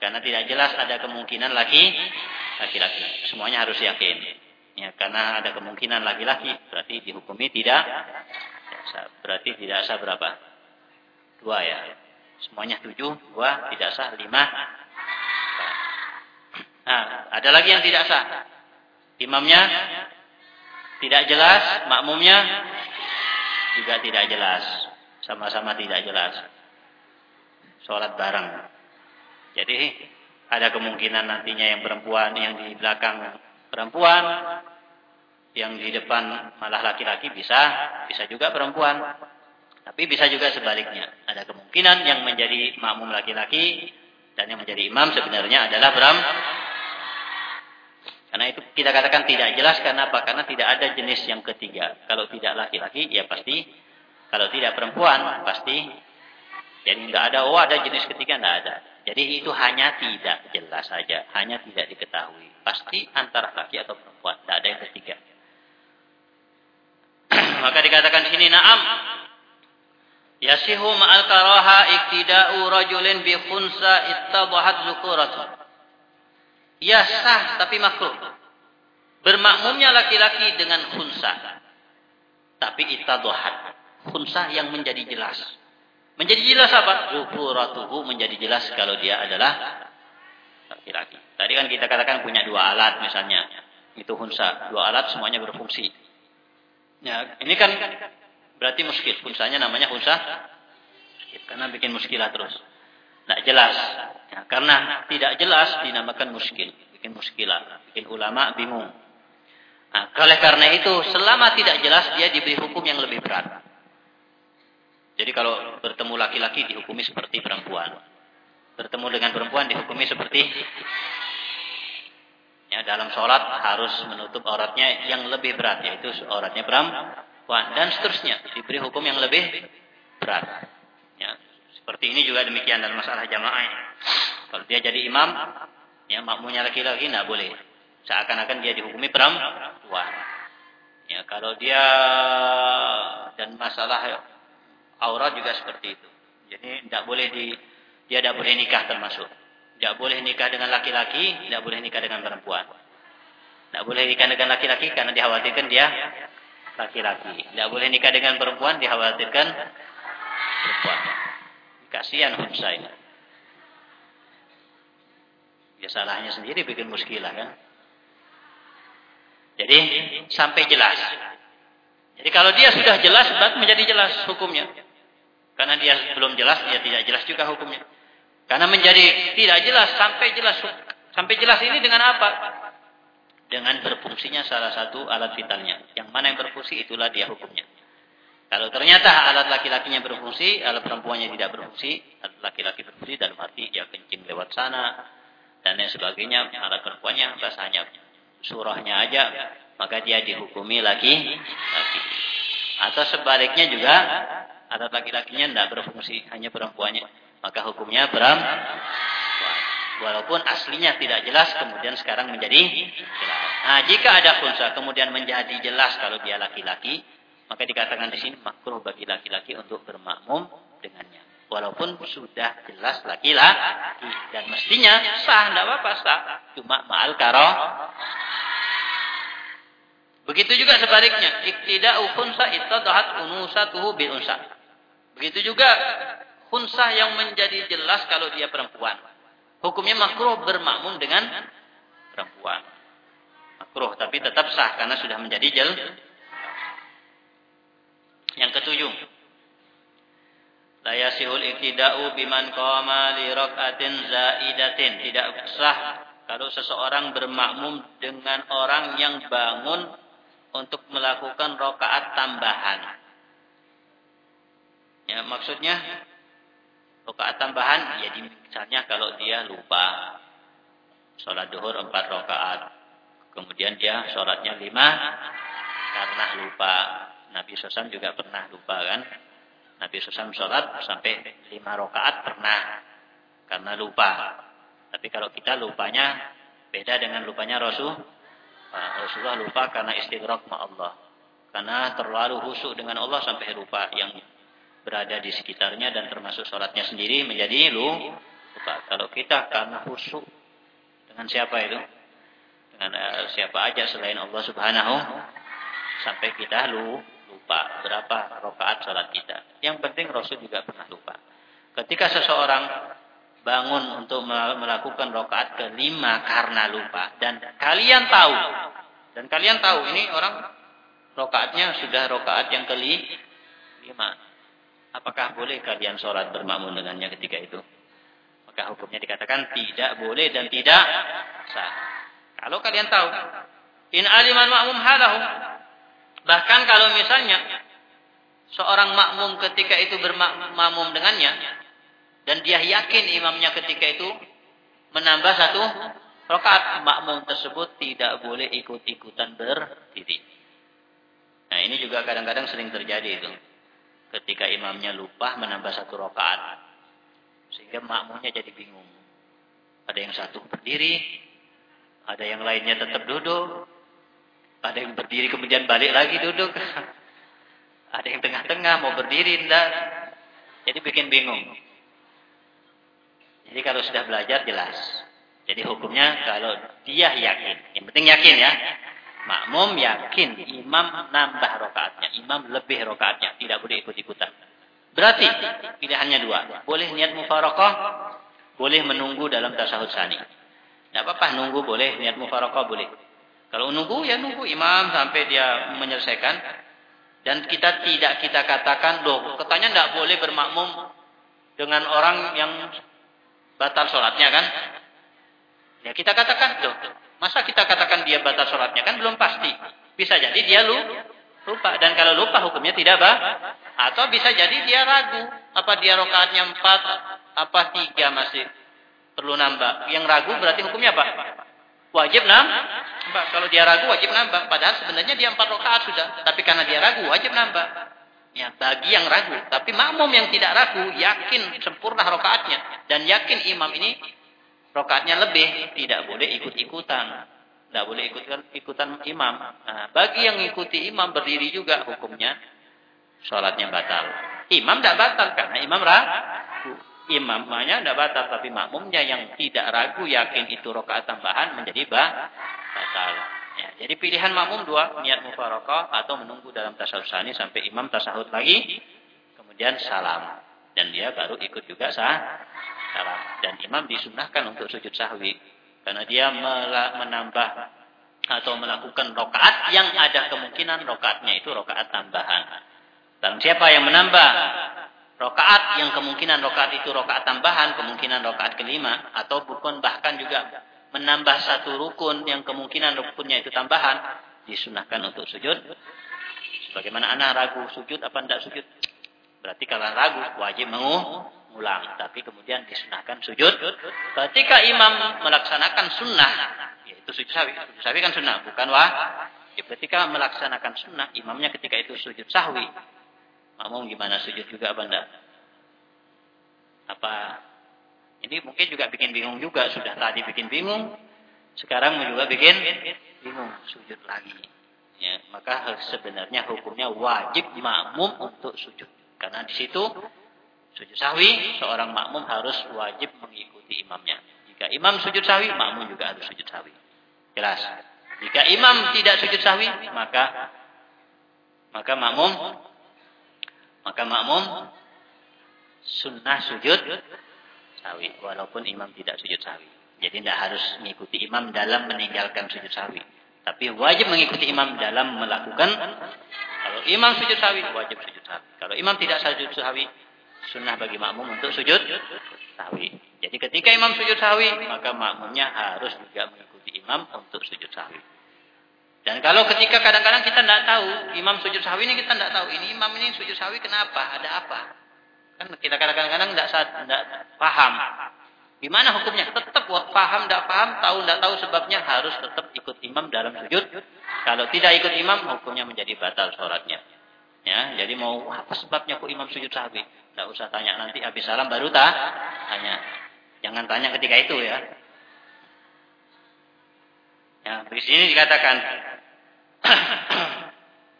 Karena tidak jelas ada kemungkinan laki, laki-laki. Semuanya harus yakin. Ya, karena ada kemungkinan laki-laki, berarti dihukumi tidak, berarti tidak sah berapa? Dua ya. Semuanya tujuh, dua, tidak sah, lima, Nah, ada lagi yang tidak sah. Imamnya tidak jelas, makmumnya juga tidak jelas. Sama-sama tidak jelas. Sholat bareng. Jadi ada kemungkinan nantinya yang perempuan, yang di belakang perempuan, yang di depan malah laki-laki bisa, bisa juga perempuan. Tapi bisa juga sebaliknya. Ada kemungkinan yang menjadi makmum laki-laki dan yang menjadi imam sebenarnya adalah perempuan karena itu kita katakan tidak jelas karena apa? Karena tidak ada jenis yang ketiga. Kalau tidak laki-laki ya pasti. Kalau tidak perempuan pasti. Jadi tidak ada, oh ada jenis ketiga, tidak ada. Jadi itu hanya tidak jelas saja. Hanya tidak diketahui. Pasti antara laki atau perempuan. Tidak ada yang ketiga. *clears throat* Maka dikatakan sini, naam. Yasihu ma'al karaha iktida'u rajulin bi khunsa ittabahat zukuratu. Ya sah tapi makruh. Bermakmumnya laki-laki dengan khunsa. Tapi itadohat. Khunsa yang menjadi jelas. Menjadi jelas apa? Zuhuratuhu menjadi jelas kalau dia adalah laki-laki. Tadi kan kita katakan punya dua alat misalnya. Itu khunsa. Dua alat semuanya berfungsi. Ya, ini kan berarti muskil. Khunsanya namanya khunsa. Karena bikin muskilah terus. Tidak jelas. Ya, karena tidak jelas dinamakan muskil. Bikin muskilah. Bikin ulama bingung. Nah, oleh karena itu, selama tidak jelas, dia diberi hukum yang lebih berat. Jadi kalau bertemu laki-laki dihukumi seperti perempuan. Bertemu dengan perempuan dihukumi seperti ya dalam sholat harus menutup auratnya yang lebih berat yaitu auratnya perempuan dan seterusnya diberi hukum yang lebih berat. Seperti ini juga demikian dalam masalah jamaah. Kalau dia jadi imam, ya makmunya laki-laki tidak boleh. Seakan-akan dia dihukumi perempuan. Ya, kalau dia dan masalah aurat juga seperti itu. Jadi tidak boleh di dia tidak boleh nikah termasuk. Tidak boleh nikah dengan laki-laki, tidak boleh nikah dengan perempuan. Tidak boleh nikah dengan laki-laki karena dikhawatirkan dia laki-laki. Tidak boleh nikah dengan perempuan dikhawatirkan perempuan. Kasihan Husain. Ya salahnya sendiri bikin muskilah kan. Jadi sampai jelas. Jadi kalau dia sudah jelas, berarti menjadi jelas hukumnya. Karena dia belum jelas, dia tidak jelas juga hukumnya. Karena menjadi tidak jelas sampai jelas. Sampai jelas ini dengan apa? Dengan berfungsinya salah satu alat vitalnya. Yang mana yang berfungsi itulah dia hukumnya. Kalau ternyata alat laki-lakinya berfungsi, alat perempuannya tidak berfungsi, alat laki-laki berfungsi dalam arti ya kencing lewat sana dan lain sebagainya, alat perempuannya hanya surahnya aja, maka dia dihukumi laki laki. Atau sebaliknya juga alat laki-lakinya tidak berfungsi, hanya perempuannya, maka hukumnya perempuan. Walaupun aslinya tidak jelas, kemudian sekarang menjadi jelas. Nah, jika ada kunsa kemudian menjadi jelas kalau dia laki-laki, maka dikatakan di sini makruh bagi laki-laki untuk bermakmum dengannya. Walaupun sudah jelas laki-laki dan mestinya sah, tidak apa-apa sah. Cuma ma'al karo. Begitu juga sebaliknya, iktida'u khunsa ittadahat unusatuhu bil unsa. Begitu juga Unsa yang menjadi jelas kalau dia perempuan. Hukumnya makruh bermakmum dengan perempuan. Makruh tapi tetap sah karena sudah menjadi jel. Yang ketujuh. La yasihul iktida'u biman qama li rak'atin zaidatin. Tidak sah kalau seseorang bermakmum dengan orang yang bangun untuk melakukan rakaat tambahan. Ya, maksudnya rakaat tambahan ya misalnya kalau dia lupa sholat duhur empat rakaat, kemudian dia sholatnya lima karena lupa. Nabi Sosam juga pernah lupa kan? Nabi Sosam sholat sampai lima rakaat pernah karena lupa. Tapi kalau kita lupanya beda dengan lupanya Rasul. Rasulullah lupa karena istighraq ma Allah. Karena terlalu husuk dengan Allah sampai lupa yang berada di sekitarnya dan termasuk sholatnya sendiri menjadi lupa. Kalau kita karena husuk dengan siapa itu? Dengan uh, siapa aja selain Allah Subhanahu sampai kita lupa berapa rakaat sholat kita. Yang penting Rasul juga pernah lupa. Ketika seseorang bangun untuk melakukan rakaat kelima karena lupa dan kalian tahu dan kalian tahu ini orang rakaatnya sudah rakaat yang kelima apakah boleh kalian sholat bermakmum dengannya ketika itu maka hukumnya dikatakan tidak boleh dan tidak sah kalau kalian tahu in aliman makmum halahu bahkan kalau misalnya seorang makmum ketika itu bermakmum dengannya dan dia yakin imamnya ketika itu menambah satu rakaat. Makmum tersebut tidak boleh ikut-ikutan berdiri. Nah ini juga kadang-kadang sering terjadi itu. Ketika imamnya lupa menambah satu rakaat. Sehingga makmumnya jadi bingung. Ada yang satu berdiri. Ada yang lainnya tetap duduk. Ada yang berdiri kemudian balik lagi duduk. *laughs* Ada yang tengah-tengah mau berdiri. Enggak. Jadi bikin bingung. Jadi kalau sudah belajar jelas. Jadi hukumnya kalau dia yakin. Yang penting yakin ya. Makmum yakin imam nambah rokaatnya. Imam lebih rokaatnya. Tidak boleh ikut-ikutan. Berarti pilihannya dua. Boleh niat mufarokoh. Boleh menunggu dalam tasahud sani. Tidak apa-apa nunggu boleh. Niat mufarokoh boleh. Kalau nunggu ya nunggu imam sampai dia menyelesaikan. Dan kita tidak kita katakan. Loh katanya tidak boleh bermakmum dengan orang yang batal sholatnya kan? Ya kita katakan, loh, masa kita katakan dia batal sholatnya kan belum pasti. Bisa jadi dia lupa dan kalau lupa hukumnya tidak bah. Atau bisa jadi dia ragu, apa dia rokaatnya empat, apa tiga masih perlu nambah. Yang ragu berarti hukumnya apa? Wajib nambah. Kalau dia ragu wajib nambah. Padahal sebenarnya dia empat rokaat sudah. Tapi karena dia ragu wajib nambah. Ya, bagi yang ragu. Tapi makmum yang tidak ragu, yakin sempurna rokaatnya. Dan yakin imam ini rokaatnya lebih. Tidak boleh ikut-ikutan. Tidak boleh ikutkan ikutan imam. Nah, bagi yang ikuti imam berdiri juga hukumnya. Sholatnya batal. Imam tidak batal karena imam ragu. Imamnya tidak batal. Tapi makmumnya yang tidak ragu yakin itu rokaat tambahan menjadi batal. Ya, jadi pilihan makmum dua, niat mufarakah atau menunggu dalam tasawuf sani sampai imam tasahud lagi, kemudian salam. Dan dia baru ikut juga sah. Dan imam disunahkan untuk sujud sahwi. Karena dia menambah atau melakukan rokaat yang ada kemungkinan rokaatnya itu rokaat tambahan. Dan siapa yang menambah rokaat yang kemungkinan rokaat itu rokaat tambahan, kemungkinan rokaat kelima, atau bukan bahkan juga menambah satu rukun yang kemungkinan rukunnya itu tambahan, disunahkan untuk sujud. Bagaimana anak ragu sujud apa tidak sujud? Berarti kalau ragu wajib mengulang. Tapi kemudian disunahkan sujud. Ketika imam melaksanakan sunnah, yaitu sujud sahwi. Sujud sahwi kan sunnah, bukan wah. Ya, ketika melaksanakan sunnah, imamnya ketika itu sujud sahwi. Makmum gimana sujud juga enggak? Apa ini mungkin juga bikin bingung juga. Sudah tadi bikin bingung. Sekarang juga bikin bingung. Sujud lagi. Ya, maka sebenarnya hukumnya wajib makmum untuk sujud. Karena di situ sujud sahwi, seorang makmum harus wajib mengikuti imamnya. Jika imam sujud sahwi, makmum juga harus sujud sahwi. Jelas. Jika imam tidak sujud sahwi, maka maka makmum maka makmum sunnah sujud sawi. Walaupun imam tidak sujud sawi. Jadi tidak harus mengikuti imam dalam meninggalkan sujud sawi. Tapi wajib mengikuti imam dalam melakukan. Kalau imam sujud sawi, wajib sujud sawi. Kalau imam tidak sujud sawi, sunnah bagi makmum untuk sujud sawi. Jadi ketika imam sujud sawi, maka makmumnya harus juga mengikuti imam untuk sujud sawi. Dan kalau ketika kadang-kadang kita tidak tahu, imam sujud sawi ini kita tidak tahu, ini imam ini sujud sawi kenapa, ada apa? Kan kita kadang-kadang tidak tidak paham. Gimana hukumnya? Tetap paham, tidak paham, tahu, tidak tahu sebabnya harus tetap ikut imam dalam sujud. Kalau tidak ikut imam, hukumnya menjadi batal sholatnya. Ya, jadi mau apa sebabnya kok imam sujud sawi? Tidak usah tanya nanti habis salam baru tak tanya. Jangan tanya ketika itu ya. Ya, di sini dikatakan *clears throat*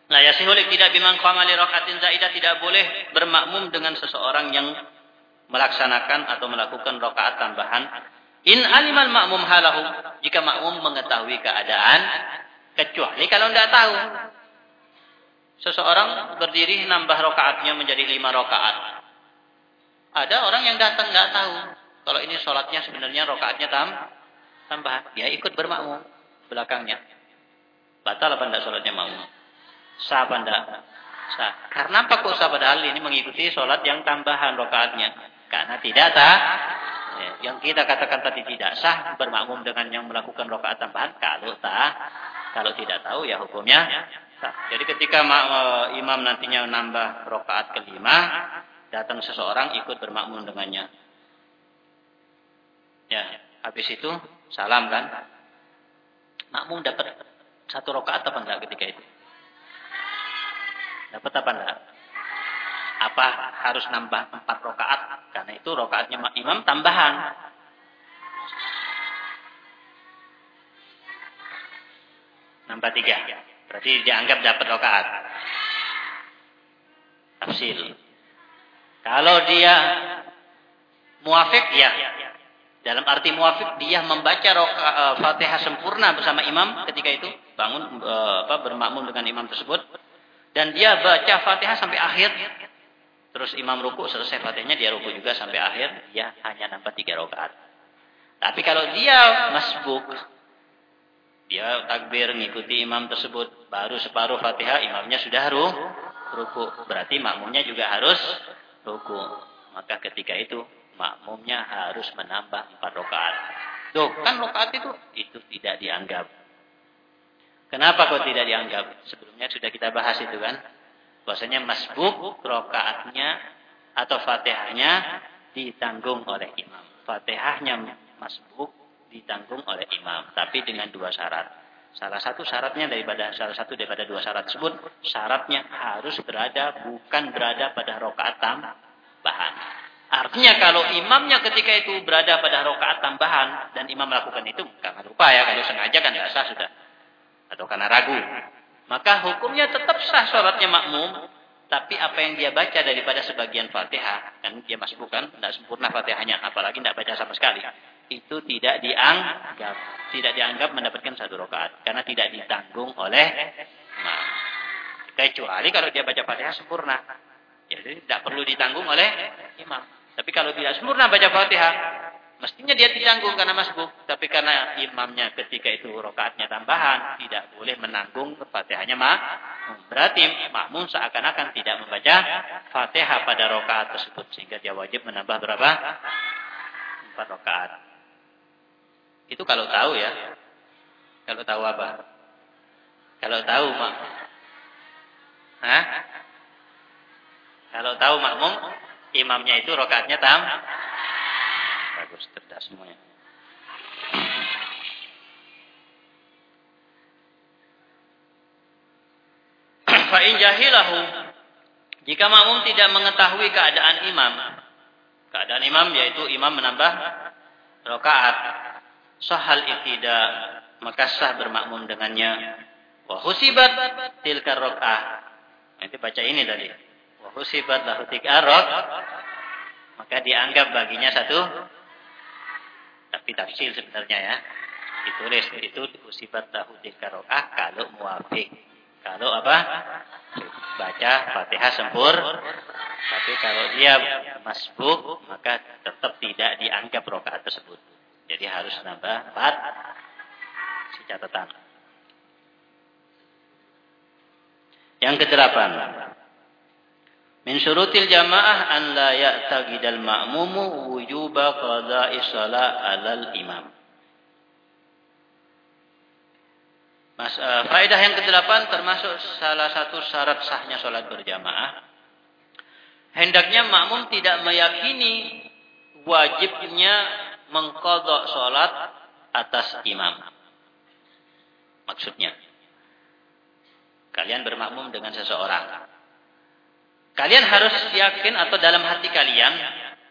La yasihul tidak biman qama li rakaatin zaidah tidak boleh bermakmum dengan seseorang yang melaksanakan atau melakukan rakaat tambahan in alimal makmum halahu jika makmum mengetahui keadaan kecuali kalau tidak tahu seseorang berdiri nambah rakaatnya menjadi lima rakaat ada orang yang datang nggak tahu kalau ini sholatnya sebenarnya rakaatnya tam tambah dia ikut bermakmum belakangnya batal apa tidak sholatnya makmum Sah apa enggak? Sah. Karena apa kok sah padahal ini mengikuti sholat yang tambahan rokaatnya? Karena tidak sah. Ya, yang kita katakan tadi tidak sah bermakmum dengan yang melakukan rokaat tambahan. Kalau tak, kalau tidak tahu ya hukumnya sah. Jadi ketika imam nantinya nambah rokaat kelima, datang seseorang ikut bermakmum dengannya. Ya, habis itu salam kan? Makmum dapat satu rokaat apa enggak ketika itu? Dapat apa enggak? Apa harus nambah empat rokaat? Karena itu rokaatnya imam tambahan. Nambah tiga. Berarti dianggap dapat rokaat. Tafsil. Kalau dia muafik ya. Dalam arti muafik dia membaca uh, Fatihah sempurna bersama imam ketika itu bangun uh, apa bermakmum dengan imam tersebut dan dia baca Fatihah sampai akhir. Terus imam ruku selesai Fatihahnya dia ruku juga sampai akhir, dia hanya nampak tiga rakaat. Tapi kalau dia masbuk, dia takbir mengikuti imam tersebut, baru separuh Fatihah imamnya sudah ruh, ruku. Berarti makmumnya juga harus ruku. Maka ketika itu makmumnya harus menambah empat rakaat. Tuh, kan rakaat itu itu tidak dianggap Kenapa kok tidak dianggap? Sebelumnya sudah kita bahas itu kan. Bahwasanya masbuk rokaatnya atau fatihahnya ditanggung oleh imam. Fatihahnya masbuk ditanggung oleh imam. Tapi dengan dua syarat. Salah satu syaratnya daripada salah satu daripada dua syarat tersebut syaratnya harus berada bukan berada pada rokaat tambahan. Artinya kalau imamnya ketika itu berada pada rokaat tambahan dan imam melakukan itu karena lupa ya kalau sengaja kan tidak sah sudah atau karena ragu. Maka hukumnya tetap sah sholatnya makmum, tapi apa yang dia baca daripada sebagian fatihah, kan dia masih bukan, tidak sempurna fatihahnya, apalagi tidak baca sama sekali. Itu tidak dianggap, tidak dianggap mendapatkan satu rakaat, karena tidak ditanggung oleh imam. Kecuali kalau dia baca fatihah sempurna, jadi tidak perlu ditanggung oleh imam. Tapi kalau tidak sempurna baca fatihah, Mestinya dia ditanggung karena masbuk. Tapi karena imamnya ketika itu rokaatnya tambahan. Tidak boleh menanggung fatihahnya makmum. Berarti makmum seakan-akan tidak membaca fatihah pada rokaat tersebut. Sehingga dia wajib menambah berapa? Empat rokaat. Itu kalau tahu ya. Kalau tahu apa? Kalau tahu mak. Hah? Kalau tahu makmum, imamnya itu rokaatnya tam bagus cerdas semuanya. Fa'in jahilahu jika makmum tidak mengetahui keadaan imam, keadaan imam yaitu imam menambah rakaat, sahal itida maka sah bermakmum dengannya. Wa husibat tilka rakaah. Nanti baca ini tadi. Wa husibat lahu tilka maka dianggap baginya satu tapi tafsir sebenarnya ya. Ditulis itu usibat tahu karoah kalau muafik. Kalau apa? Baca Fatihah sempur Tapi kalau dia masbuk, maka tetap tidak dianggap rokaat tersebut. Jadi harus nambah empat si catatan. Yang kedelapan. Min syurutil jamaah an la ya'taqidal ma'mumu wujuba qada'i shalah 'alal imam. Mas, uh, faedah yang kedelapan termasuk salah satu syarat sahnya sholat berjamaah. Hendaknya makmum tidak meyakini wajibnya mengkodok sholat atas imam. Maksudnya, kalian bermakmum dengan seseorang. Kalian harus yakin atau dalam hati kalian,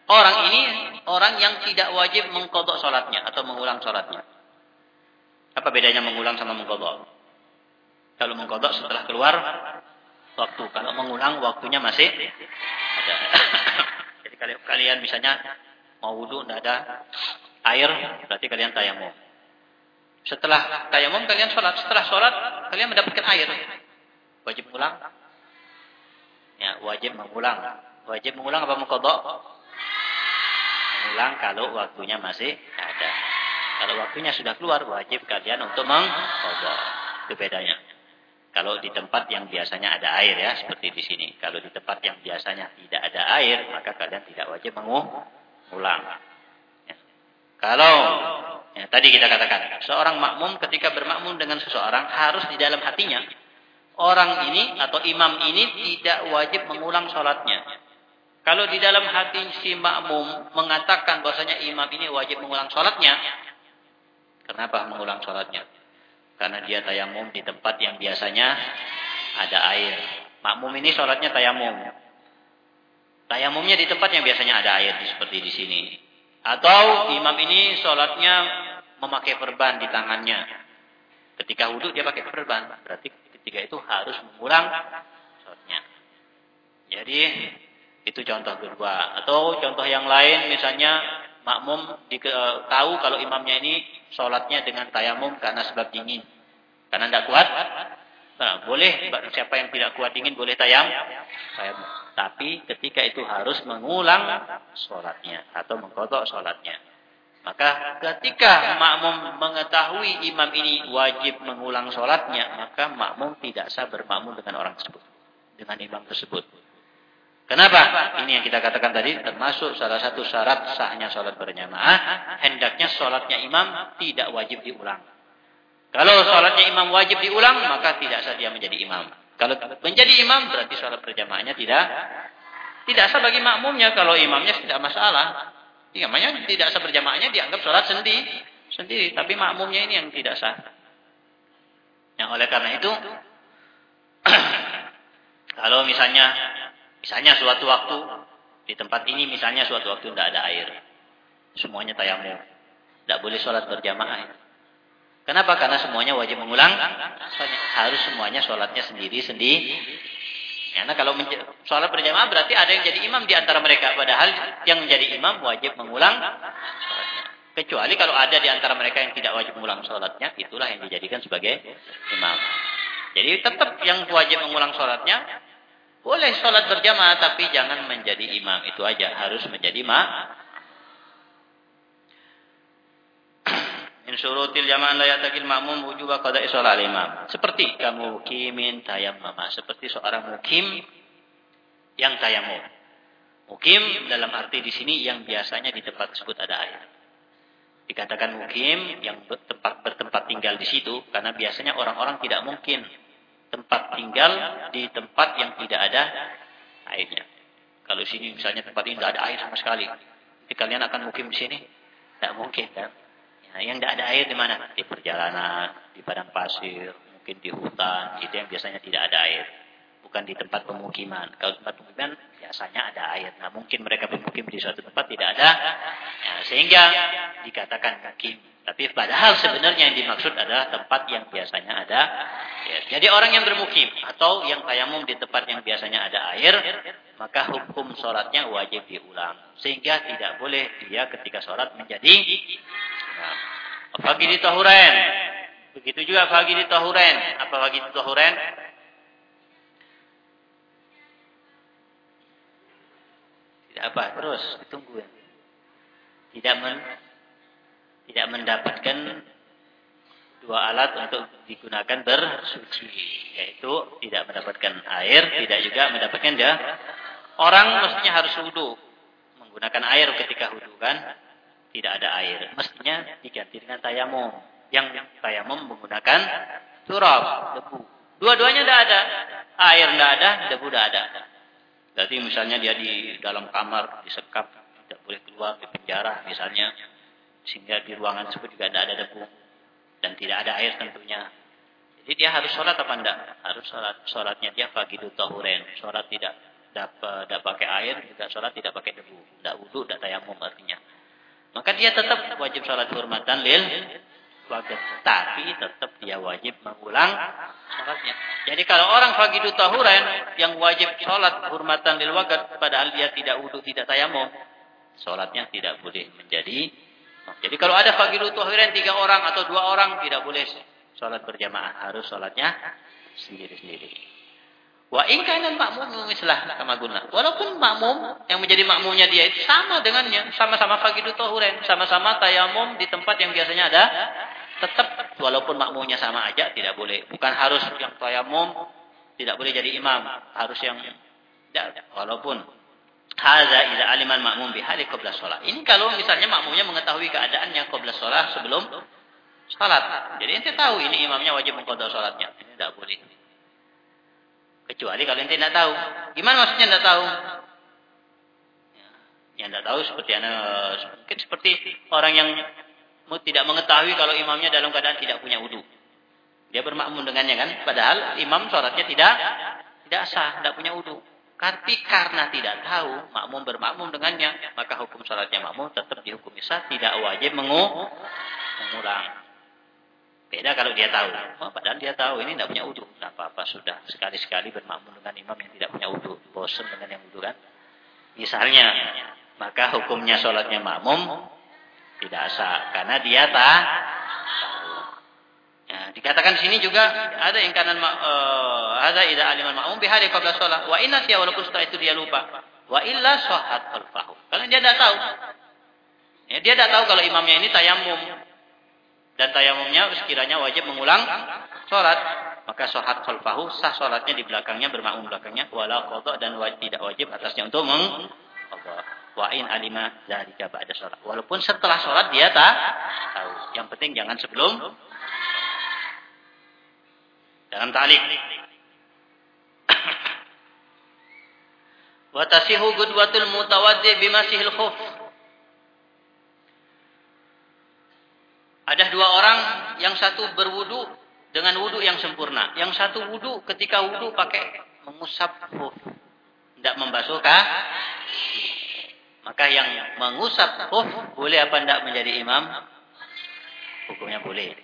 orang ini orang yang tidak wajib mengkodok sholatnya atau mengulang sholatnya. Apa bedanya mengulang sama mengkodok? Kalau mengkodok setelah keluar waktu. Kalau mengulang waktunya masih ada. *laughs* Jadi kalian, misalnya mau wudhu tidak ada air, berarti kalian tayamum. Setelah tayamum kalian sholat. Setelah sholat kalian mendapatkan air. Wajib mengulang? Ya, wajib mengulang. Wajib mengulang apa mengkodok? Mengulang kalau waktunya masih ada. Kalau waktunya sudah keluar, wajib kalian untuk mengkodok. Itu bedanya. Kalau di tempat yang biasanya ada air ya, seperti di sini. Kalau di tempat yang biasanya tidak ada air, maka kalian tidak wajib mengulang. Ya. Kalau ya, tadi kita katakan, seorang makmum ketika bermakmum dengan seseorang harus di dalam hatinya orang ini atau imam ini tidak wajib mengulang sholatnya. Kalau di dalam hati si makmum mengatakan bahwasanya imam ini wajib mengulang sholatnya, kenapa mengulang sholatnya? Karena dia tayamum di tempat yang biasanya ada air. Makmum ini sholatnya tayamum. Tayamumnya di tempat yang biasanya ada air, seperti di sini. Atau imam ini sholatnya memakai perban di tangannya. Ketika wudhu dia pakai perban. Berarti ketika itu harus mengulang sholatnya. Jadi itu contoh kedua. Atau contoh yang lain misalnya makmum di, uh, tahu kalau imamnya ini sholatnya dengan tayamum karena sebab dingin. Karena tidak kuat. Nah, boleh siapa yang tidak kuat dingin boleh tayam. tayamum. Tapi ketika itu harus mengulang sholatnya atau mengkotok sholatnya. Maka ketika makmum mengetahui imam ini wajib mengulang sholatnya, maka makmum tidak sah bermakmum dengan orang tersebut. Dengan imam tersebut. Kenapa? Ini yang kita katakan tadi, termasuk salah satu syarat sahnya sholat berjamaah. Hendaknya sholatnya imam tidak wajib diulang. Kalau sholatnya imam wajib diulang, maka tidak sah dia menjadi imam. Kalau menjadi imam, berarti sholat berjamaahnya tidak tidak sah bagi makmumnya. Kalau imamnya tidak masalah. Ya, namanya tidak sah berjamaahnya dianggap sholat sendiri, sendiri, tapi makmumnya ini yang tidak sah. Yang oleh karena itu, *clears throat* kalau misalnya, misalnya suatu waktu di tempat ini, misalnya suatu waktu tidak ada air, semuanya tayamum, tidak boleh sholat berjamaah. Kenapa? Karena semuanya wajib mengulang. Harus semuanya sholatnya sendiri-sendiri. Karena kalau sholat berjamaah berarti ada yang jadi imam di antara mereka. Padahal yang menjadi imam wajib mengulang. Kecuali kalau ada di antara mereka yang tidak wajib mengulang sholatnya, itulah yang dijadikan sebagai imam. Jadi tetap yang wajib mengulang sholatnya, boleh sholat berjamaah tapi jangan menjadi imam. Itu aja, harus menjadi imam. Min syurutil jama'an la yatakil ma'mum wujuba qada'i shalah imam. Seperti kamu mukimin tayammama, seperti seorang mukim yang tayamum. Mukim dalam arti di sini yang biasanya di tempat tersebut ada air. Dikatakan mukim yang bertempat bertempat tinggal di situ karena biasanya orang-orang tidak mungkin tempat tinggal di tempat yang tidak ada airnya. Kalau sini misalnya tempat ini tidak ada air sama sekali, jadi kalian akan mukim di sini? Tidak mungkin kan? Nah, yang tidak ada air di mana? Di perjalanan, di padang pasir, mungkin di hutan, itu yang biasanya tidak ada air. Bukan di tempat pemukiman. Kalau tempat pemukiman biasanya ada air. Nah, mungkin mereka bermukim di suatu tempat tidak ada. Ya, sehingga dikatakan mukim. Tapi padahal sebenarnya yang dimaksud adalah tempat yang biasanya ada air. Jadi orang yang bermukim atau yang tayamum di tempat yang biasanya ada air, maka hukum sholatnya wajib diulang. Sehingga tidak boleh dia ketika sholat menjadi Fagidi tahuren. Begitu juga fagidi tahuren. Apa fagidi tahuren? Tidak apa, terus tunggu. Tidak men, tidak mendapatkan dua alat untuk digunakan bersuci, yaitu tidak mendapatkan air, tidak juga mendapatkan dia. Orang mestinya harus wudhu, menggunakan air ketika wudhu kan, tidak ada air. Mestinya diganti dengan tayamum. Yang tayamum menggunakan turab, debu. Dua-duanya tidak ada. Air tidak ada, debu tidak ada. Berarti misalnya dia di dalam kamar, disekap, tidak boleh keluar, di penjara misalnya. Sehingga di ruangan tersebut juga tidak ada debu. Dan tidak ada air tentunya. Jadi dia harus sholat apa enggak? Harus sholat. Sholatnya dia pagi tahuren. Sholat tidak dapat pakai air, juga sholat tidak pakai debu. Tidak wudhu, tidak tayamum artinya. Maka dia tetap wajib sholat hormatan lil waktu. Tapi tetap dia wajib mengulang sholatnya. Jadi kalau orang fagidu tahuran yang wajib sholat hormatan lil waktu, padahal dia tidak wudhu, tidak tayamum, sholatnya tidak boleh menjadi. Jadi kalau ada fagidu tahuran tiga orang atau dua orang tidak boleh sholat berjamaah, harus sholatnya sendiri-sendiri. Wa in makmum mislah kama guna. Walaupun makmum yang menjadi makmumnya dia itu sama dengannya, sama-sama fagidu tahuran, sama-sama tayamum di tempat yang biasanya ada, tetap walaupun makmumnya sama aja tidak boleh. Bukan harus yang tayamum tidak boleh jadi imam, harus yang tidak, walaupun hadza idza aliman makmum bihali qabla shalah. Ini kalau misalnya makmumnya mengetahui keadaannya qabla shalah sebelum salat. Jadi ente tahu ini imamnya wajib mengqadha salatnya. Ini tidak boleh. Kecuali kalau ente tidak tahu. Gimana maksudnya tidak tahu? Ya, yang tidak tahu seperti anak, mungkin seperti orang yang tidak mengetahui kalau imamnya dalam keadaan tidak punya wudhu. Dia bermakmum dengannya kan. Padahal imam sholatnya tidak tidak sah, tidak punya wudhu. Tapi karena tidak tahu, makmum bermakmum dengannya, maka hukum sholatnya makmum tetap dihukum sah, tidak wajib mengulang. Beda kalau dia tahu. Oh, padahal dia tahu ini tidak punya wudhu. Tidak apa-apa sudah. Sekali-sekali bermakmum dengan imam yang tidak punya wudhu. Bosan dengan yang wudhu kan. Misalnya. Maka hukumnya sholatnya makmum. Tidak sah. Karena dia tak Ya, dikatakan di sini juga ada yang kanan uh, ada ida aliman makmum bihari qabla sholat wa inna siya walaupun setelah itu dia lupa wa illa shohat khalfahu kalau dia tidak tahu ya, dia tidak tahu kalau imamnya ini tayamum dan tayamumnya sekiranya wajib mengulang sholat. Maka sholat khalfahu sah sholatnya di belakangnya bermakmum belakangnya. Wala qadha dan wajib, tidak wajib atasnya untuk meng wa in alima dzalika ba'da sholat. Walaupun setelah sholat dia tak tahu. Yang penting jangan sebelum dalam ta'liq. Wa tasihu gudwatul mutawaddi bimasihil khuf Ada dua orang, yang satu berwudu dengan wudu yang sempurna. Yang satu wudu ketika wudu pakai mengusap huf. Tidak membasuh kah? Maka yang mengusap huf boleh apa tidak menjadi imam? Hukumnya boleh.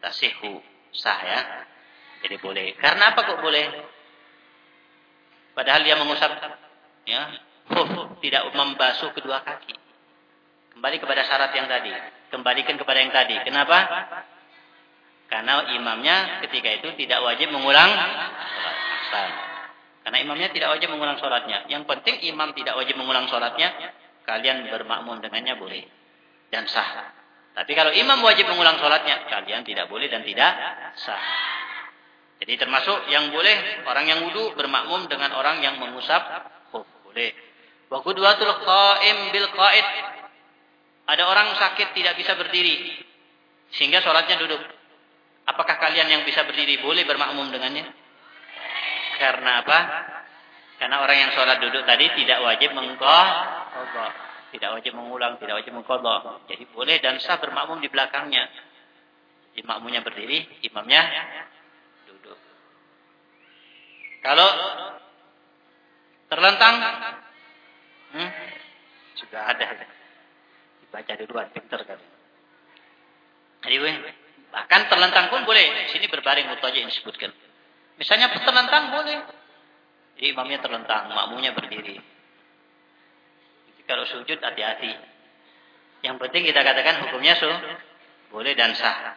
Tasihu sah ya. Jadi boleh. Karena apa kok boleh? Padahal dia mengusap ya, huf tidak membasuh kedua kaki. Kembali kepada syarat yang tadi. Kembalikan kepada yang tadi. Kenapa? Karena imamnya ketika itu tidak wajib mengulang sholat. Karena imamnya tidak wajib mengulang sholatnya. Yang penting imam tidak wajib mengulang sholatnya. Kalian bermakmum dengannya boleh. Dan sah. Tapi kalau imam wajib mengulang sholatnya. Kalian tidak boleh dan tidak sah. Jadi termasuk yang boleh orang yang wudhu bermakmum dengan orang yang mengusap. Oh, boleh. Wa qudwatul qa'im bil qa'id ada orang sakit tidak bisa berdiri. Sehingga sholatnya duduk. Apakah kalian yang bisa berdiri boleh bermakmum dengannya? Karena apa? Karena orang yang sholat duduk tadi tidak wajib mengkodok. Tidak wajib mengulang, tidak wajib mengkodok. Jadi boleh dan sah bermakmum di belakangnya. Jadi berdiri, imamnya duduk. Kalau terlentang, hmm, sudah ada. Baca duluan, pinter kan. Jadi, bahkan terlentang pun boleh. Di sini berbaring aja yang disebutkan. Misalnya terlentang boleh. Jadi imamnya terlentang, makmunya berdiri. Jadi, kalau sujud hati-hati. Yang penting kita katakan hukumnya su boleh dan sah.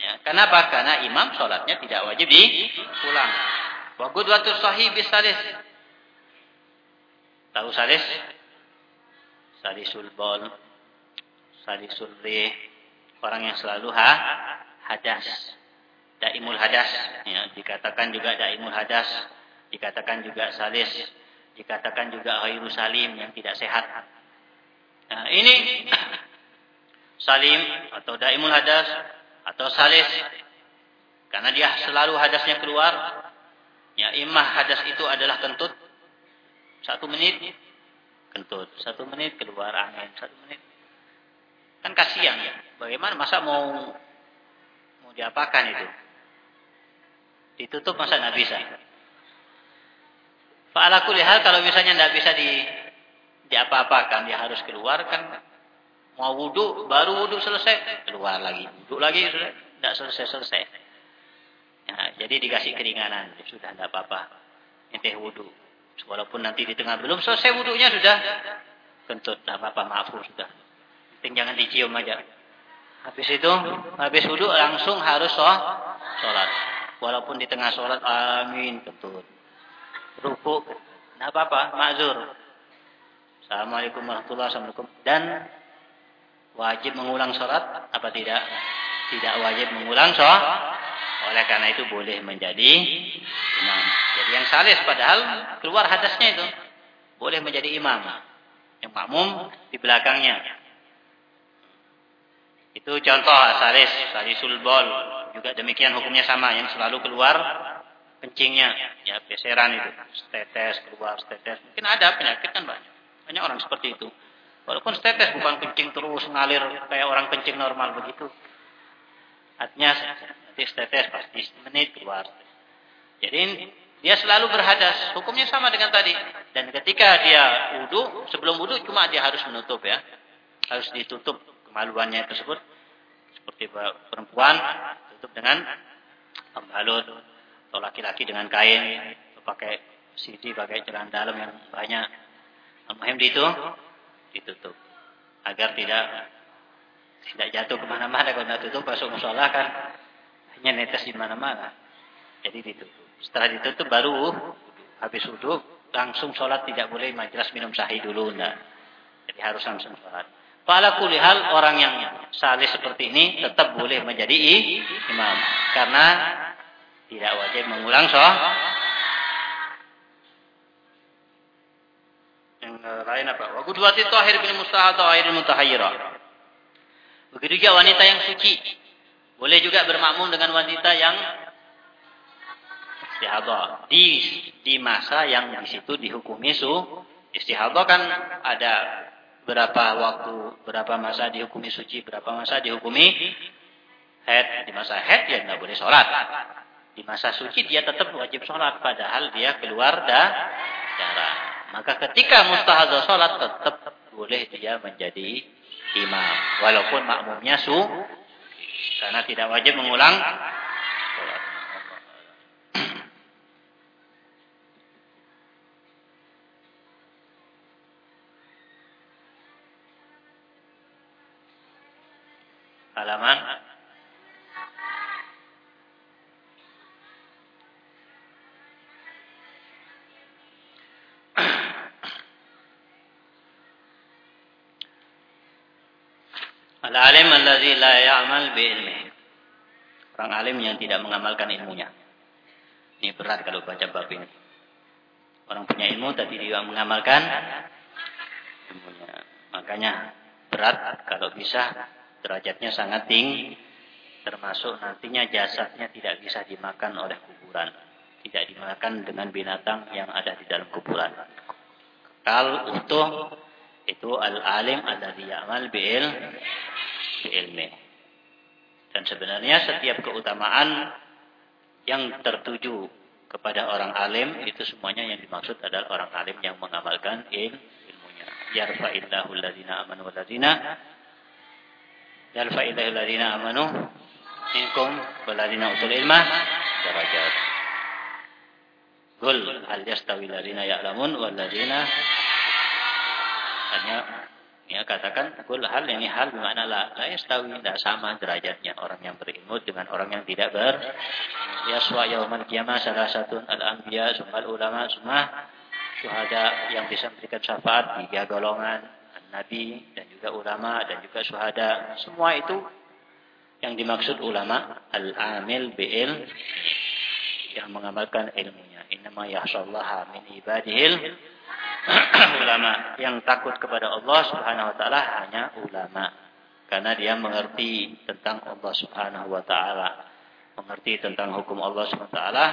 Ya, kenapa? Karena imam sholatnya tidak wajib diulang. Wa waktu sahih bis salis. Tahu salis? salisul bol, salisul rih, orang yang selalu ha, hadas. Daimul hadas, ya, dikatakan juga daimul hadas, dikatakan juga salis, dikatakan juga ghairu salim yang tidak sehat. Nah, ini *coughs* salim atau daimul hadas atau salis karena dia selalu hadasnya keluar. Ya, imah hadas itu adalah kentut. Satu menit kentut, satu menit keluar angin, satu menit. Kan kasihan ya. Bagaimana masa mau mau diapakan itu? Ditutup masa tidak bisa. Fa'ala hal kalau misalnya tidak bisa di diapa-apakan, dia harus keluar kan mau wudhu, baru wudhu selesai, keluar lagi. Wudhu lagi, sudah tidak selesai-selesai. Ya, jadi dikasih keringanan, ya sudah tidak apa-apa. Ente wudhu. Walaupun nanti di tengah belum selesai wudhunya sudah kentut, tidak apa-apa, maaf sudah. Penting jangan dicium aja. Habis itu, habis wudhu langsung harus sholat. Walaupun di tengah sholat, amin, kentut. Ruku, tidak apa-apa, mazur. Assalamualaikum warahmatullahi wabarakatuh. Dan wajib mengulang sholat apa tidak? Tidak wajib mengulang sholat. Oleh karena itu boleh menjadi imam. Jadi yang salis padahal keluar hadasnya itu. Boleh menjadi imam. Yang makmum di belakangnya. Itu contoh salis, salisul bol. Juga demikian hukumnya sama. Yang selalu keluar kencingnya. Ya, beseran itu. Setetes, keluar, setetes. Mungkin ada penyakit kan banyak. Banyak orang seperti itu. Walaupun setetes bukan kencing terus ngalir kayak orang kencing normal begitu. Artinya nanti setetes pasti menit keluar. Jadi dia selalu berhadas. Hukumnya sama dengan tadi. Dan ketika dia wudhu, sebelum wudhu cuma dia harus menutup ya. Harus ditutup kemaluannya tersebut. Seperti perempuan, tutup dengan pembalut. Atau laki-laki dengan kain. Atau pakai CD, pakai celana dalam yang banyak. Al-Muhim itu ditutup agar tidak tidak jatuh ke mana-mana kalau tidak tutup masuk musola kan hanya netes di mana-mana jadi ditutup setelah ditutup baru habis wudhu langsung sholat tidak boleh majelis minum sahih dulu enggak jadi harus langsung sholat Pala kulihal orang yang salih seperti ini tetap boleh menjadi imam karena tidak wajib mengulang sholat lain apa? Wa qudwati tahir bil mustahad atau air mutahayyira. Begitu juga wanita yang suci. Boleh juga bermakmum dengan wanita yang istihadah di di masa yang di situ dihukumi su istihadah kan ada berapa waktu, berapa masa dihukumi suci, berapa masa dihukumi head. Di masa head ya tidak boleh sholat. Di masa suci dia tetap wajib sholat padahal dia keluar da darah. Maka ketika mustahadah sholat tetap boleh dia menjadi imam. Walaupun makmumnya su. Karena tidak wajib mengulang sholat. Halaman Al-alim alladzi la ya'mal bi ilmihi. Orang alim yang tidak mengamalkan ilmunya. Ini berat kalau baca bab ini. Orang punya ilmu tapi tidak mengamalkan ilmunya. Makanya berat kalau bisa derajatnya sangat tinggi. Termasuk nantinya jasadnya tidak bisa dimakan oleh kuburan. Tidak dimakan dengan binatang yang ada di dalam kuburan. Kal utuh itu al-alim alladhi ya'mal bi'il bi'ilmi. Dan sebenarnya setiap keutamaan yang tertuju kepada orang alim itu semuanya yang dimaksud adalah orang alim yang mengamalkan il, ilmunya. Yarfa'illahu alladhina amanu walladhina yarfa'illahu alladhina amanu minkum walladhina utul ilma darajat. Qul hal yastawi alladhina ya'lamun walladhina hanya ya katakan kul hal ini hal bermakna la la yastawi tidak sama derajatnya orang yang berilmu dengan orang yang tidak ber yaswa yaumal qiyamah salah satu al anbiya sumal ulama semua syuhada yang bisa memberikan syafaat tiga golongan nabi dan juga ulama dan juga syuhada. Semua itu yang dimaksud ulama al-amil bi'il yang mengamalkan ilmunya. Innama yahsallaha min ibadihil ulama. Yang takut kepada Allah Subhanahu wa taala hanya ulama. Karena dia mengerti tentang Allah Subhanahu wa taala. Mengerti tentang hukum Allah Subhanahu wa taala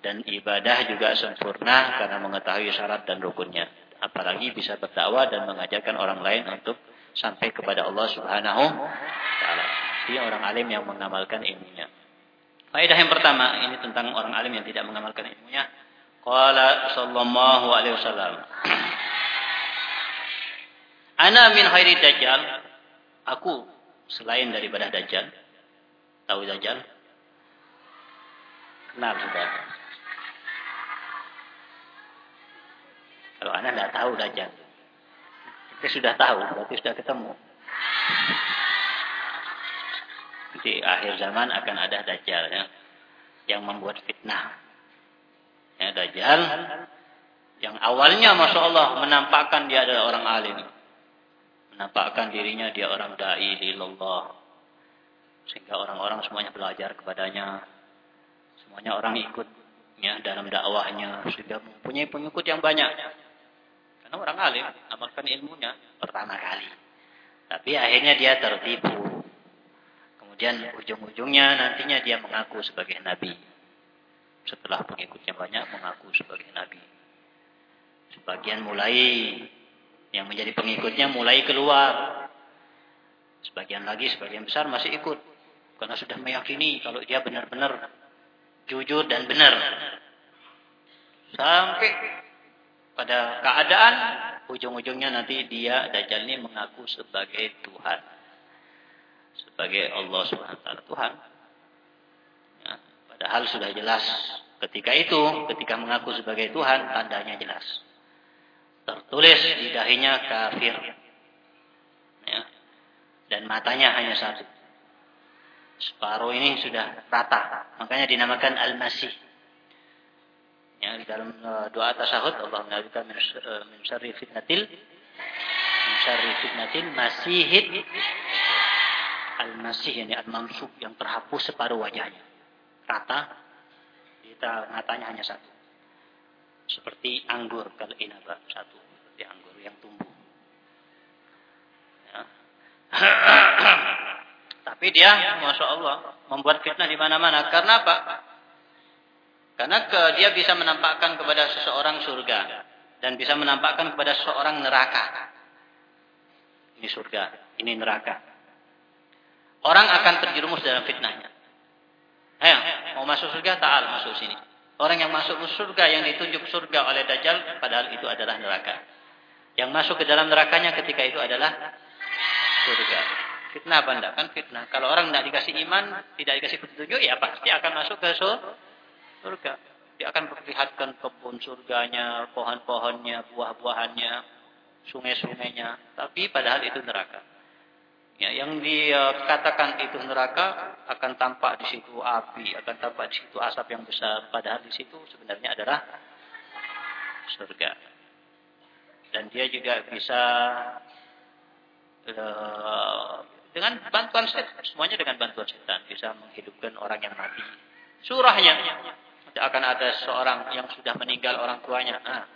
dan ibadah juga sempurna karena mengetahui syarat dan rukunnya. Apalagi bisa berdakwah dan mengajarkan orang lain untuk sampai kepada Allah Subhanahu wa taala. Dia orang alim yang mengamalkan ilmunya. Faedah yang pertama ini tentang orang alim yang tidak mengamalkan ilmunya. Qala sallallahu alaihi wasallam. Ana min khairi dajjal. Aku selain daripada dajjal. Tahu dajjal? Kenal sudah. Kalau anda tidak tahu dajjal. Kita sudah tahu, berarti sudah ketemu. di akhir zaman akan ada dajjal ya, yang membuat fitnah. Ya, dajjal yang awalnya Masya Allah menampakkan dia adalah orang alim. Menampakkan dirinya dia orang da'i lillallah. Sehingga orang-orang semuanya belajar kepadanya. Semuanya orang ikut ya, dalam dakwahnya. Sehingga mempunyai pengikut yang banyak. Karena orang alim amalkan ilmunya pertama kali. Tapi akhirnya dia tertipu. Kemudian ujung-ujungnya nantinya dia mengaku sebagai nabi. Setelah pengikutnya banyak mengaku sebagai nabi. Sebagian mulai yang menjadi pengikutnya mulai keluar. Sebagian lagi, sebagian besar masih ikut. Karena sudah meyakini kalau dia benar-benar jujur dan benar. Sampai pada keadaan ujung-ujungnya nanti dia Dajjal ini mengaku sebagai Tuhan sebagai Allah SWT Tuhan. Ya, padahal sudah jelas ketika itu, ketika mengaku sebagai Tuhan, tandanya jelas. Tertulis di dahinya kafir. Ya, dan matanya hanya satu. Separuh ini sudah rata. Makanya dinamakan Al-Masih. Ya, dalam uh, doa tasahud Allah min, uh, min syarri fitnatil min syarri fitnatil masihid al-masih ini al-mamsuk yang terhapus separuh wajahnya. Rata, kita matanya hanya satu. Seperti anggur kalau inaba satu, seperti anggur yang tumbuh. Ya. *coughs* Tapi dia, masya Allah, membuat fitnah di mana-mana. Karena apa? Karena ke, dia bisa menampakkan kepada seseorang surga dan bisa menampakkan kepada seseorang neraka. Ini surga, ini neraka. Orang akan terjerumus dalam fitnahnya. Ayo, mau masuk surga, ta'al masuk sini. Orang yang masuk ke surga, yang ditunjuk surga oleh Dajjal, padahal itu adalah neraka. Yang masuk ke dalam nerakanya ketika itu adalah surga. Fitnah apa? Kan fitnah. Kalau orang tidak dikasih iman, tidak dikasih petunjuk, ya pasti akan masuk ke surga. Dia akan perlihatkan kebun surganya, pohon-pohonnya, buah-buahannya, sungai-sungainya. Tapi padahal itu neraka. Ya, yang dikatakan itu neraka akan tampak di situ api, akan tampak di situ asap yang besar. Padahal di situ sebenarnya adalah surga. Dan dia juga bisa uh, dengan bantuan setan, semuanya dengan bantuan setan bisa menghidupkan orang yang mati. Surahnya akan ada seorang yang sudah meninggal orang tuanya. Ah,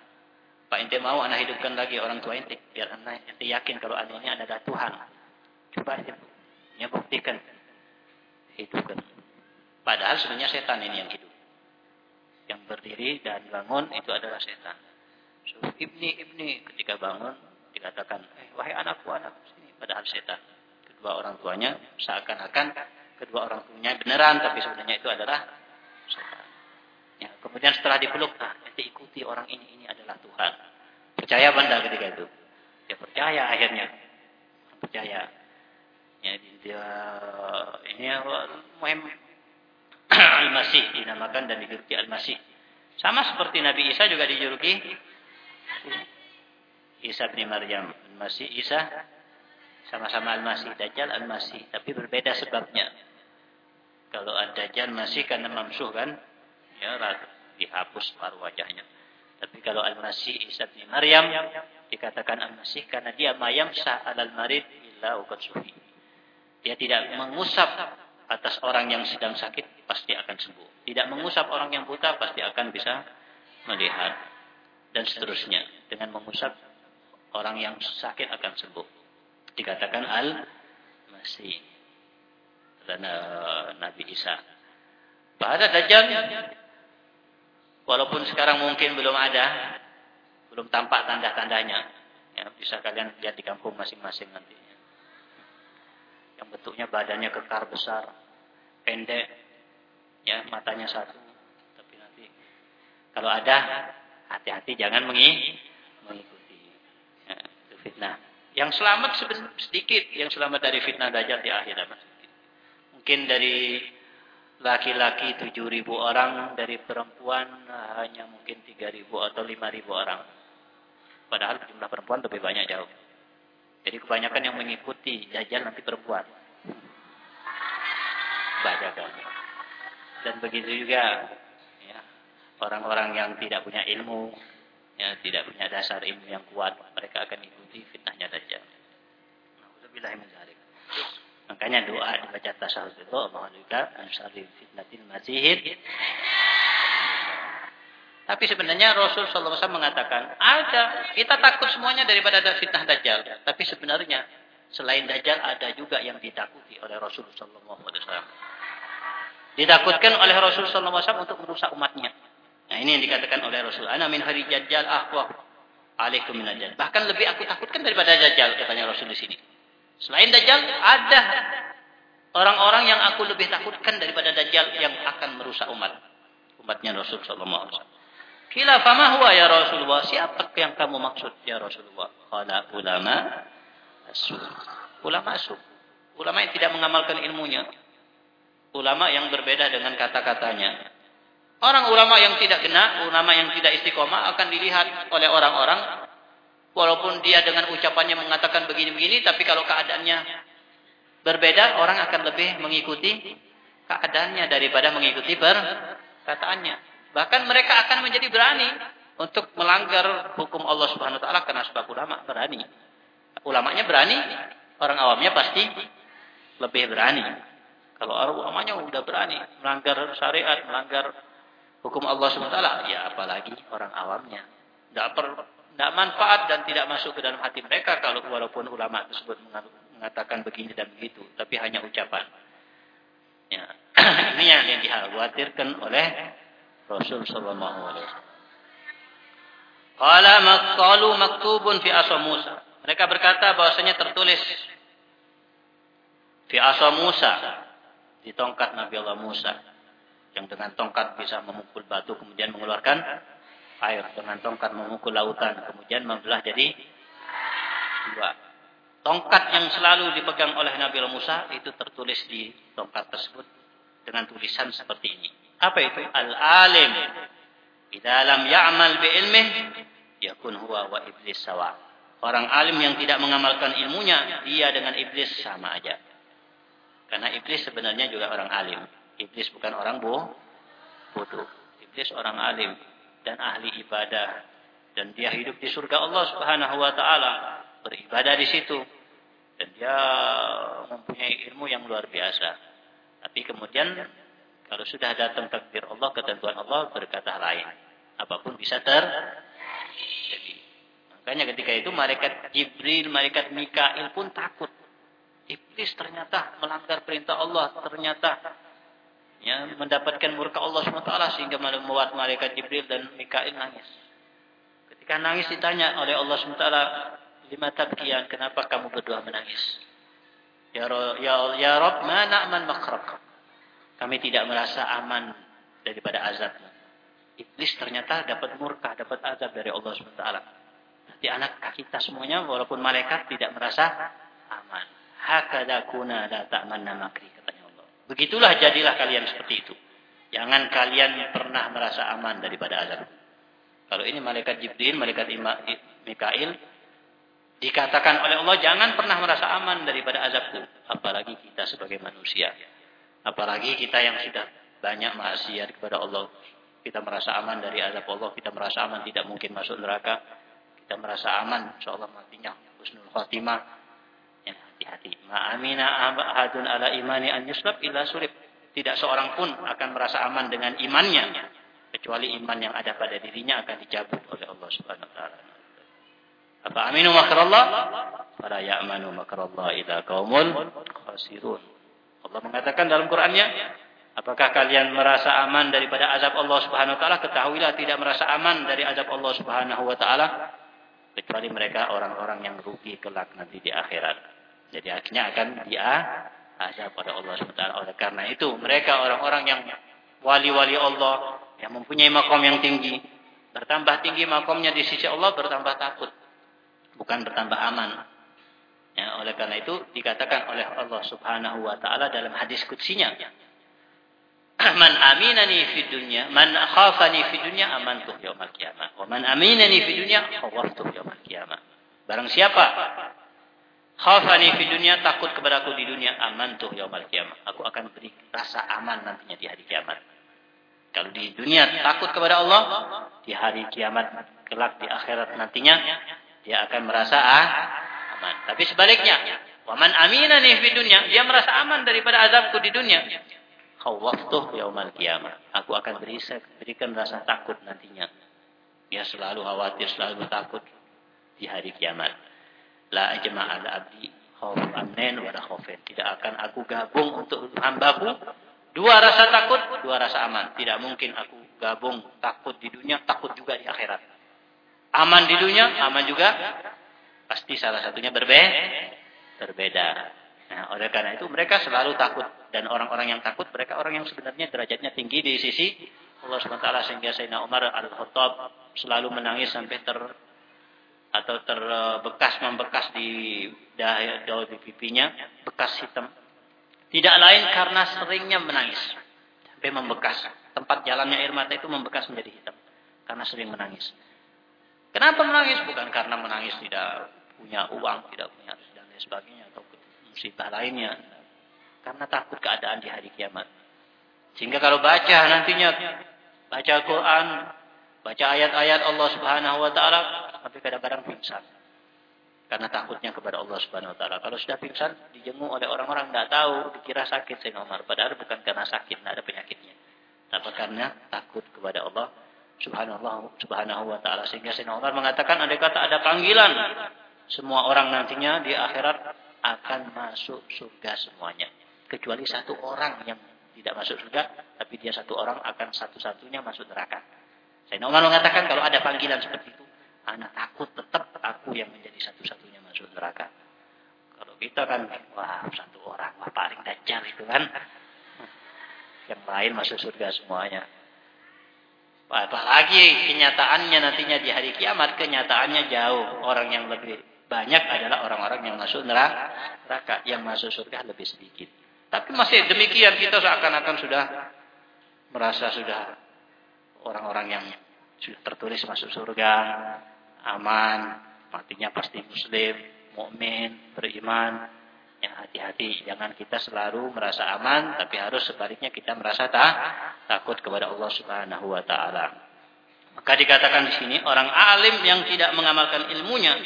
Pak Ente mau anak hidupkan lagi orang tua Ente biar anak Ente yakin kalau anak ini adalah Tuhan. Coba ya buktikan hidupkan. Padahal sebenarnya setan ini yang hidup. Yang berdiri dan bangun itu adalah setan. So, ibni ibni ketika bangun dikatakan, eh, wahai anakku anakku sini. Padahal setan. Kedua orang tuanya seakan-akan kedua orang tuanya beneran, tapi sebenarnya itu adalah setan. Ya, kemudian setelah dipeluk, ah, nanti ikuti orang ini ini adalah Tuhan. Percaya benda ketika itu. Dia percaya akhirnya. Percaya. Ya, dia ini muhim *clears throat* Al-Masih dinamakan dan dijuluki Al-Masih. Sama seperti Nabi Isa juga dijuluki Isa bin Maryam. Al-Masih Isa sama-sama Al-Masih, Dajjal Al-Masih, tapi berbeda sebabnya. Kalau Ad-Dajjal masih karena mamsuh kan, ya dihapus paruh wajahnya. Tapi kalau Al-Masih Isa bin Maryam dikatakan al-masih karena dia mayam sah alal marid illa uqad sufi. Dia tidak mengusap atas orang yang sedang sakit pasti akan sembuh. Tidak mengusap orang yang buta pasti akan bisa melihat dan seterusnya. Dengan mengusap orang yang sakit akan sembuh. Dikatakan al-masih dan Nabi Isa. Pada Dajjal walaupun sekarang mungkin belum ada, belum tampak tanda-tandanya. Ya, bisa kalian lihat di kampung masing-masing nanti yang bentuknya badannya kekar besar, pendek, ya matanya satu. Tapi nanti kalau ada hati-hati jangan mengikuti. Ya, itu fitnah. Yang selamat sedikit, yang selamat dari fitnah dajjal di akhirat Mungkin dari laki-laki tujuh ribu orang, dari perempuan hanya mungkin tiga ribu atau lima ribu orang. Padahal jumlah perempuan lebih banyak jauh. Jadi kebanyakan yang mengikuti dajjal nanti perempuan. Bajakan. Dan begitu juga ya, orang-orang yang tidak punya ilmu, ya, tidak punya dasar ilmu yang kuat, mereka akan ikuti fitnahnya dajjal. Makanya doa dibaca tasawuf itu Allah juga ansari fitnatil masihid tapi sebenarnya Rasul SAW mengatakan, ada, kita takut semuanya daripada ada fitnah Dajjal. Tapi sebenarnya, selain Dajjal ada juga yang ditakuti oleh Rasul SAW. Ditakutkan oleh Rasul SAW untuk merusak umatnya. Nah ini yang dikatakan oleh Rasul. Ana min hari Dajjal ahwa alaikum min Dajjal. Bahkan lebih aku takutkan daripada Dajjal, katanya Rasul di sini. Selain Dajjal, ada orang-orang yang aku lebih takutkan daripada Dajjal yang akan merusak umat. Umatnya Rasul SAW. Kila fama huwa ya Rasulullah? Siapa yang kamu maksud ya Rasulullah? Qala ulama asu. Ulama asu. Ulama yang tidak mengamalkan ilmunya. Ulama yang berbeda dengan kata-katanya. Orang ulama yang tidak kena, ulama yang tidak istiqomah akan dilihat oleh orang-orang walaupun dia dengan ucapannya mengatakan begini-begini tapi kalau keadaannya berbeda orang akan lebih mengikuti keadaannya daripada mengikuti perkataannya. Bahkan mereka akan menjadi berani untuk melanggar hukum Allah Subhanahu wa taala karena sebab ulama berani. Ulamanya berani, orang awamnya pasti lebih berani. Kalau orang ulamanya sudah berani melanggar syariat, melanggar hukum Allah Subhanahu wa taala, ya apalagi orang awamnya. Tidak per tidak manfaat dan tidak masuk ke dalam hati mereka kalau walaupun ulama tersebut mengatakan begini dan begitu, tapi hanya ucapan. Ya. *clears throat* Ini yang dikhawatirkan oleh Rasul sallallahu alaihi wasallam. Qala maktubun fi asa Musa. Mereka berkata bahwasanya tertulis fi asa Musa di tongkat Nabi Allah Musa yang dengan tongkat bisa memukul batu kemudian mengeluarkan air dengan tongkat memukul lautan kemudian membelah jadi dua. Tongkat yang selalu dipegang oleh Nabi Allah Musa itu tertulis di tongkat tersebut dengan tulisan seperti ini. Apa itu? Al-alim. Idza lam ya'mal bi ilmih yakun huwa wa iblis sawa. Orang alim yang tidak mengamalkan ilmunya, dia dengan iblis sama aja. Karena iblis sebenarnya juga orang alim. Iblis bukan orang boh, bodoh. Iblis orang alim dan ahli ibadah dan dia hidup di surga Allah Subhanahu wa taala, beribadah di situ. Dan dia mempunyai ilmu yang luar biasa. Tapi kemudian kalau sudah datang takdir Allah, ketentuan Allah berkata lain. Apa pun bisa terjadi. Makanya ketika itu malaikat Jibril, malaikat Mikail pun takut. Iblis ternyata melanggar perintah Allah, ternyata ya, mendapatkan murka Allah SWT sehingga membuat malaikat Jibril dan Mikail nangis. Ketika nangis ditanya oleh Allah SWT, lima tabkian, kenapa kamu berdua menangis? Ya, ya, ya Rob, mana aman makrak? Kami tidak merasa aman daripada azab. Iblis ternyata dapat murka, dapat azab dari Allah SWT. Nanti anak kita semuanya walaupun malaikat tidak merasa aman. Hakada kuna la ta'manna makri katanya Allah. Begitulah jadilah kalian seperti itu. Jangan kalian pernah merasa aman daripada azab. Kalau ini malaikat Jibril, malaikat Mikail dikatakan oleh Allah jangan pernah merasa aman daripada azabku, apalagi kita sebagai manusia. Apalagi kita yang sudah banyak maksiat kepada Allah. Kita merasa aman dari azab Allah. Kita merasa aman tidak mungkin masuk neraka. kita merasa aman, insyaallah matinya husnul khatimah. Ya, hati-hati. Ma amina ahadun ala imani an yuslab illa sulib. Tidak seorang pun akan merasa aman dengan imannya kecuali iman yang ada pada dirinya akan dicabut oleh Allah Subhanahu wa taala. Apa aminu makrallah? Fala ya'manu makrallah ila qaumul khasirun. Allah mengatakan dalam Qur'annya, apakah kalian merasa aman daripada azab Allah Subhanahu wa taala? Ketahuilah tidak merasa aman dari azab Allah Subhanahu wa taala kecuali mereka orang-orang yang rugi kelak nanti di akhirat. Jadi akhirnya akan dia azab pada Allah taala. Oleh karena itu, mereka orang-orang yang wali-wali Allah yang mempunyai makom yang tinggi, bertambah tinggi makomnya di sisi Allah bertambah takut, bukan bertambah aman. Ya, oleh karena itu dikatakan oleh Allah Subhanahu wa taala dalam hadis kutsinya *clears throat* man aminani fi dunya man khafani fi dunya amantu yaumil qiyamah wa man aminani fi dunya khawaftu yaumil qiyamah. Barang siapa khafani fi dunya takut kepadaku di dunia amantu yaumil qiyamah. Aku akan beri rasa aman nantinya di hari kiamat. Kalau di dunia takut kepada Allah di hari kiamat kelak di akhirat nantinya dia akan merasa ah, aman. Tapi sebaliknya, waman aminani fi dunya, dia merasa aman daripada azabku di dunia. Khawaftuh yaumal kiamat. Aku akan beri, berikan rasa takut nantinya. Dia selalu khawatir, selalu takut di hari kiamat. La ajma'al abdi khauf amnen wa khaufin. Tidak akan aku gabung untuk hambaku dua rasa takut, dua rasa aman. Tidak mungkin aku gabung takut di dunia, takut juga di akhirat. Aman di dunia, aman juga Pasti salah satunya berbe berbeda. Nah, oleh karena itu mereka selalu takut. Dan orang-orang yang takut mereka orang yang sebenarnya derajatnya tinggi di sisi Allah SWT sehingga Sayyidina Umar Al-Khattab selalu menangis sampai ter atau terbekas membekas di daun di pipinya bekas hitam. Tidak lain karena seringnya menangis sampai membekas. Tempat jalannya air mata itu membekas menjadi hitam karena sering menangis Kenapa menangis? Bukan karena menangis tidak punya uang, tidak punya dan lain sebagainya atau musibah lainnya. Karena takut keadaan di hari kiamat. Sehingga kalau baca nantinya baca Quran, baca ayat-ayat Allah Subhanahu wa taala sampai kadang-kadang pingsan. Karena takutnya kepada Allah Subhanahu wa taala. Kalau sudah pingsan dijenguk oleh orang-orang tidak tahu, dikira sakit Sayyidina Umar, padahal bukan karena sakit, tidak ada penyakitnya. Tapi karena takut kepada Allah Subhanallah, subhanahu wa ta'ala. Sehingga Sayyidina Umar mengatakan, ada kata ada panggilan. Semua orang nantinya di akhirat akan masuk surga semuanya. Kecuali satu orang yang tidak masuk surga, tapi dia satu orang akan satu-satunya masuk neraka. Sayyidina Umar mengatakan, kalau ada panggilan seperti itu, anak takut tetap aku yang menjadi satu-satunya masuk neraka. Kalau kita kan, wah satu orang, wah paling dajjal itu kan. Yang lain masuk surga semuanya. Apalagi kenyataannya nantinya di hari kiamat, kenyataannya jauh. Orang yang lebih banyak adalah orang-orang yang masuk neraka. Yang masuk surga lebih sedikit. Tapi masih demikian kita seakan-akan sudah merasa sudah orang-orang yang sudah tertulis masuk surga, aman, matinya pasti muslim, mukmin, beriman, Ya, hati-hati, jangan kita selalu merasa aman, tapi harus sebaliknya kita merasa tak, takut kepada Allah Subhanahu wa taala. Maka dikatakan di sini orang alim yang tidak mengamalkan ilmunya,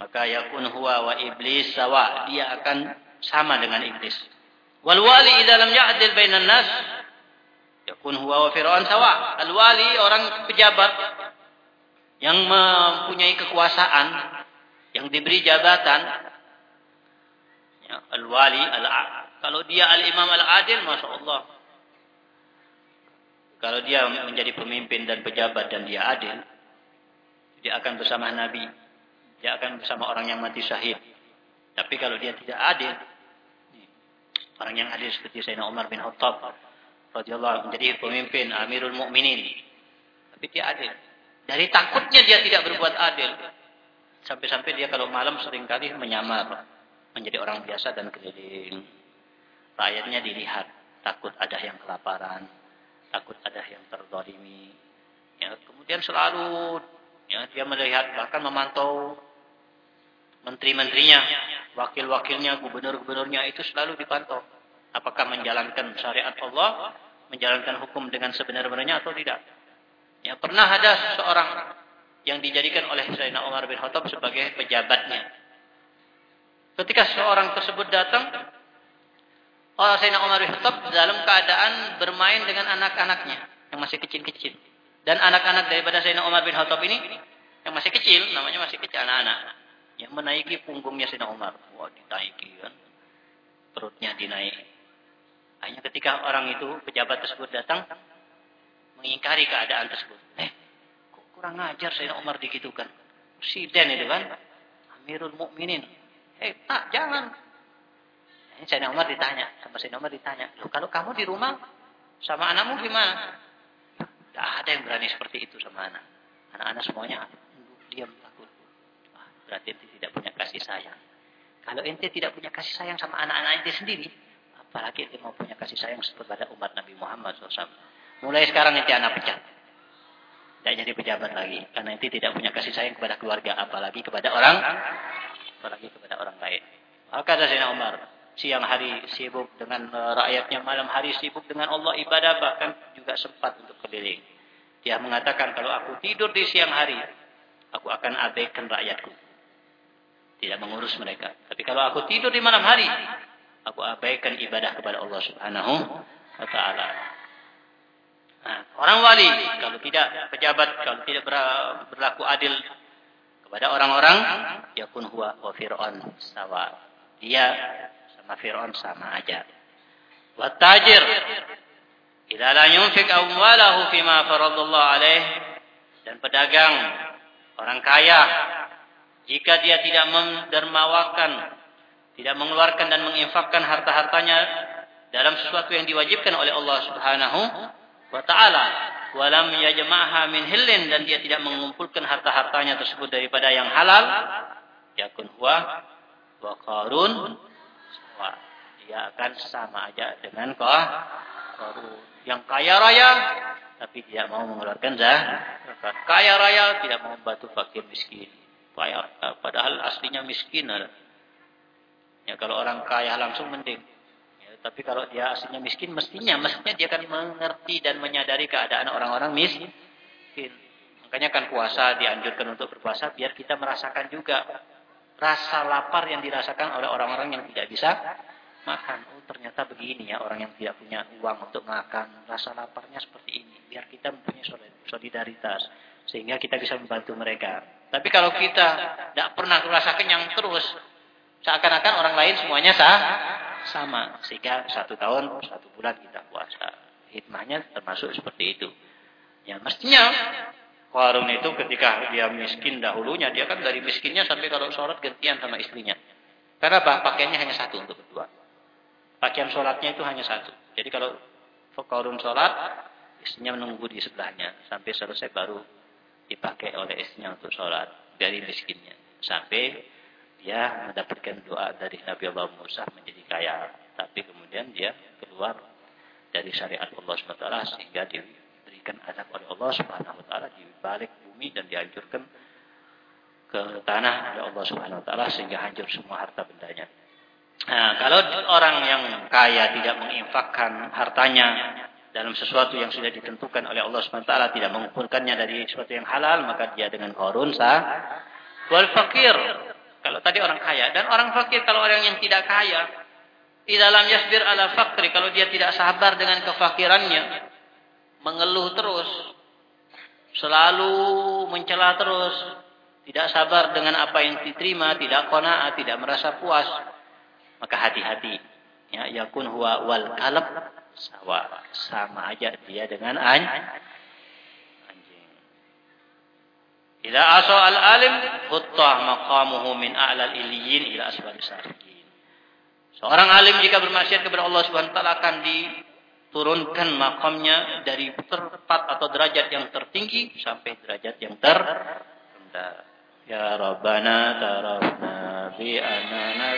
maka yakun huwa wa iblis sawa, dia akan sama dengan iblis. Wal wali idza lam ya'dil bainan nas yakun huwa wa fir'aun sawa. Al wali orang pejabat yang mempunyai kekuasaan, yang diberi jabatan, Ya, al-wali, al kalau dia al-imam al-adil, Masya Allah. Kalau dia menjadi pemimpin dan pejabat dan dia adil, dia akan bersama Nabi. Dia akan bersama orang yang mati syahid. Tapi kalau dia tidak adil, orang yang adil seperti Sayyidina Umar bin Khattab radhiyallahu menjadi pemimpin Amirul Mukminin. Tapi dia adil. Dari takutnya dia tidak berbuat adil. Sampai-sampai dia kalau malam sering kali menyamar menjadi orang biasa dan keliling. Rakyatnya dilihat, takut ada yang kelaparan, takut ada yang terdolimi. Ya, kemudian selalu ya, dia melihat bahkan memantau menteri-menterinya, wakil-wakilnya, gubernur-gubernurnya itu selalu dipantau. Apakah menjalankan syariat Allah, menjalankan hukum dengan sebenar-benarnya atau tidak. Ya, pernah ada seorang yang dijadikan oleh Sayyidina Umar bin Khattab sebagai pejabatnya. Ketika seorang tersebut datang, oh Sayyidina Umar bin Khattab dalam keadaan bermain dengan anak-anaknya yang masih kecil-kecil. Dan anak-anak daripada Sayyidina Umar bin Khattab ini yang masih kecil, namanya masih kecil anak-anak, yang menaiki punggungnya Sayyidina Umar. Wah, ditaiki kan. Perutnya dinaik. Hanya ketika orang itu, pejabat tersebut datang, mengingkari keadaan tersebut. Eh, Kurang ajar Sayyidina Umar dikitukan. Presiden itu kan. Amirul Mukminin. Eh, tak, jangan. Sayyidina Umar ditanya. Sama Sayyidina Umar ditanya. Loh, kalau kamu di rumah, sama anakmu gimana? Tidak ada yang berani seperti itu sama anak. Anak-anak semuanya diam takut. Berarti ente tidak punya kasih sayang. Kalau ente tidak punya kasih sayang sama anak-anak ente sendiri, apalagi ente mau punya kasih sayang kepada umat Nabi Muhammad SAW. Mulai sekarang ente anak pecat. Tidak jadi pejabat lagi. Karena itu tidak punya kasih sayang kepada keluarga. Apalagi kepada orang. Apalagi kepada orang lain. Maka ada Sayyidina Umar. Siang hari sibuk dengan eh, rakyatnya. Malam hari sibuk dengan Allah ibadah. Bahkan juga sempat untuk keliling. Dia mengatakan kalau aku tidur di siang hari. Aku akan abaikan rakyatku. Tidak mengurus mereka. Tapi kalau aku tidur di malam hari. Aku abaikan ibadah kepada Allah subhanahu wa ta'ala. Nah, orang wali kalau tidak pejabat kalau tidak berlaku adil kepada orang-orang yakun huwa wa fir'aun sawa. Dia sama Fir'aun sama aja. Wa tajir idza la yunfik amwalahu fima faradallahu alaih dan pedagang orang kaya jika dia tidak mendermawakan tidak mengeluarkan dan menginfakkan harta-hartanya dalam sesuatu yang diwajibkan oleh Allah Subhanahu wa taala walam yajma'ha min hillin dan dia tidak mengumpulkan harta-hartanya tersebut daripada yang halal. Yakun huwa wa qarun. Dia akan sama aja dengan qarun. Yang kaya raya tapi tidak mau mengeluarkan zakat. Kaya raya tidak mau membantu fakir miskin. Kaya padahal aslinya miskin ya kalau orang kaya langsung mending tapi kalau dia aslinya miskin, mestinya, mestinya dia akan mengerti dan menyadari keadaan orang-orang miskin. Makanya kan puasa dianjurkan untuk berpuasa biar kita merasakan juga rasa lapar yang dirasakan oleh orang-orang yang tidak bisa makan. Oh ternyata begini ya orang yang tidak punya uang untuk makan. Rasa laparnya seperti ini. Biar kita mempunyai solidaritas. Sehingga kita bisa membantu mereka. Tapi kalau kita tidak pernah merasa kenyang terus. Seakan-akan orang lain semuanya sah sama. Sehingga satu tahun, satu bulan kita puasa. Hikmahnya termasuk seperti itu. Ya mestinya Qarun itu ketika dia miskin dahulunya, dia kan dari miskinnya sampai kalau sholat gantian sama istrinya. Karena pakaiannya hanya satu untuk berdua. Pakaian sholatnya itu hanya satu. Jadi kalau Qarun sholat, istrinya menunggu di sebelahnya. Sampai selesai baru dipakai oleh istrinya untuk sholat. Dari miskinnya. Sampai dia mendapatkan doa dari Nabi Allah Musa menjadi kaya. Tapi kemudian dia keluar dari syariat Allah SWT sehingga diberikan azab oleh Allah Subhanahu Wa Taala di balik bumi dan dihancurkan ke tanah oleh Allah Subhanahu Wa Taala sehingga hancur semua harta bendanya. Nah, kalau orang yang kaya tidak menginfakkan hartanya dalam sesuatu yang sudah ditentukan oleh Allah Subhanahu Wa Taala tidak mengumpulkannya dari sesuatu yang halal maka dia dengan korun sah. Wal fakir kalau tadi orang kaya. Dan orang fakir kalau orang yang tidak kaya. Di dalam yasbir ala fakri. Kalau dia tidak sabar dengan kefakirannya. Mengeluh terus. Selalu mencela terus. Tidak sabar dengan apa yang diterima. Tidak kona'ah. Tidak merasa puas. Maka hati-hati. Ya, yakun huwa wal kalab. Sama, aja dia dengan anjing. Ila asa al-alim huttah maqamuhu min a'lal iliyin ila asfal sarikin. Seorang alim jika bermaksiat kepada Allah Subhanahu wa taala akan diturunkan makamnya dari tempat atau derajat yang tertinggi sampai derajat yang terendah. Ya Rabbana tarafna bi anana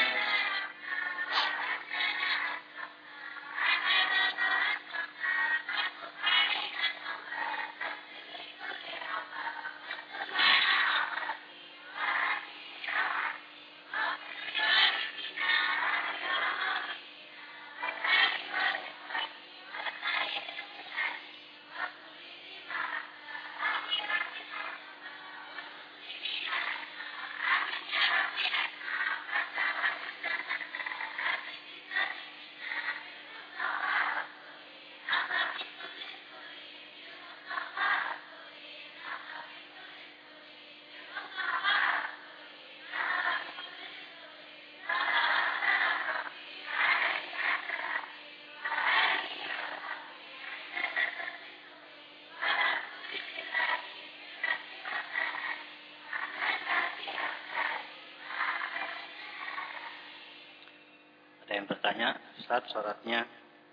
saat sholatnya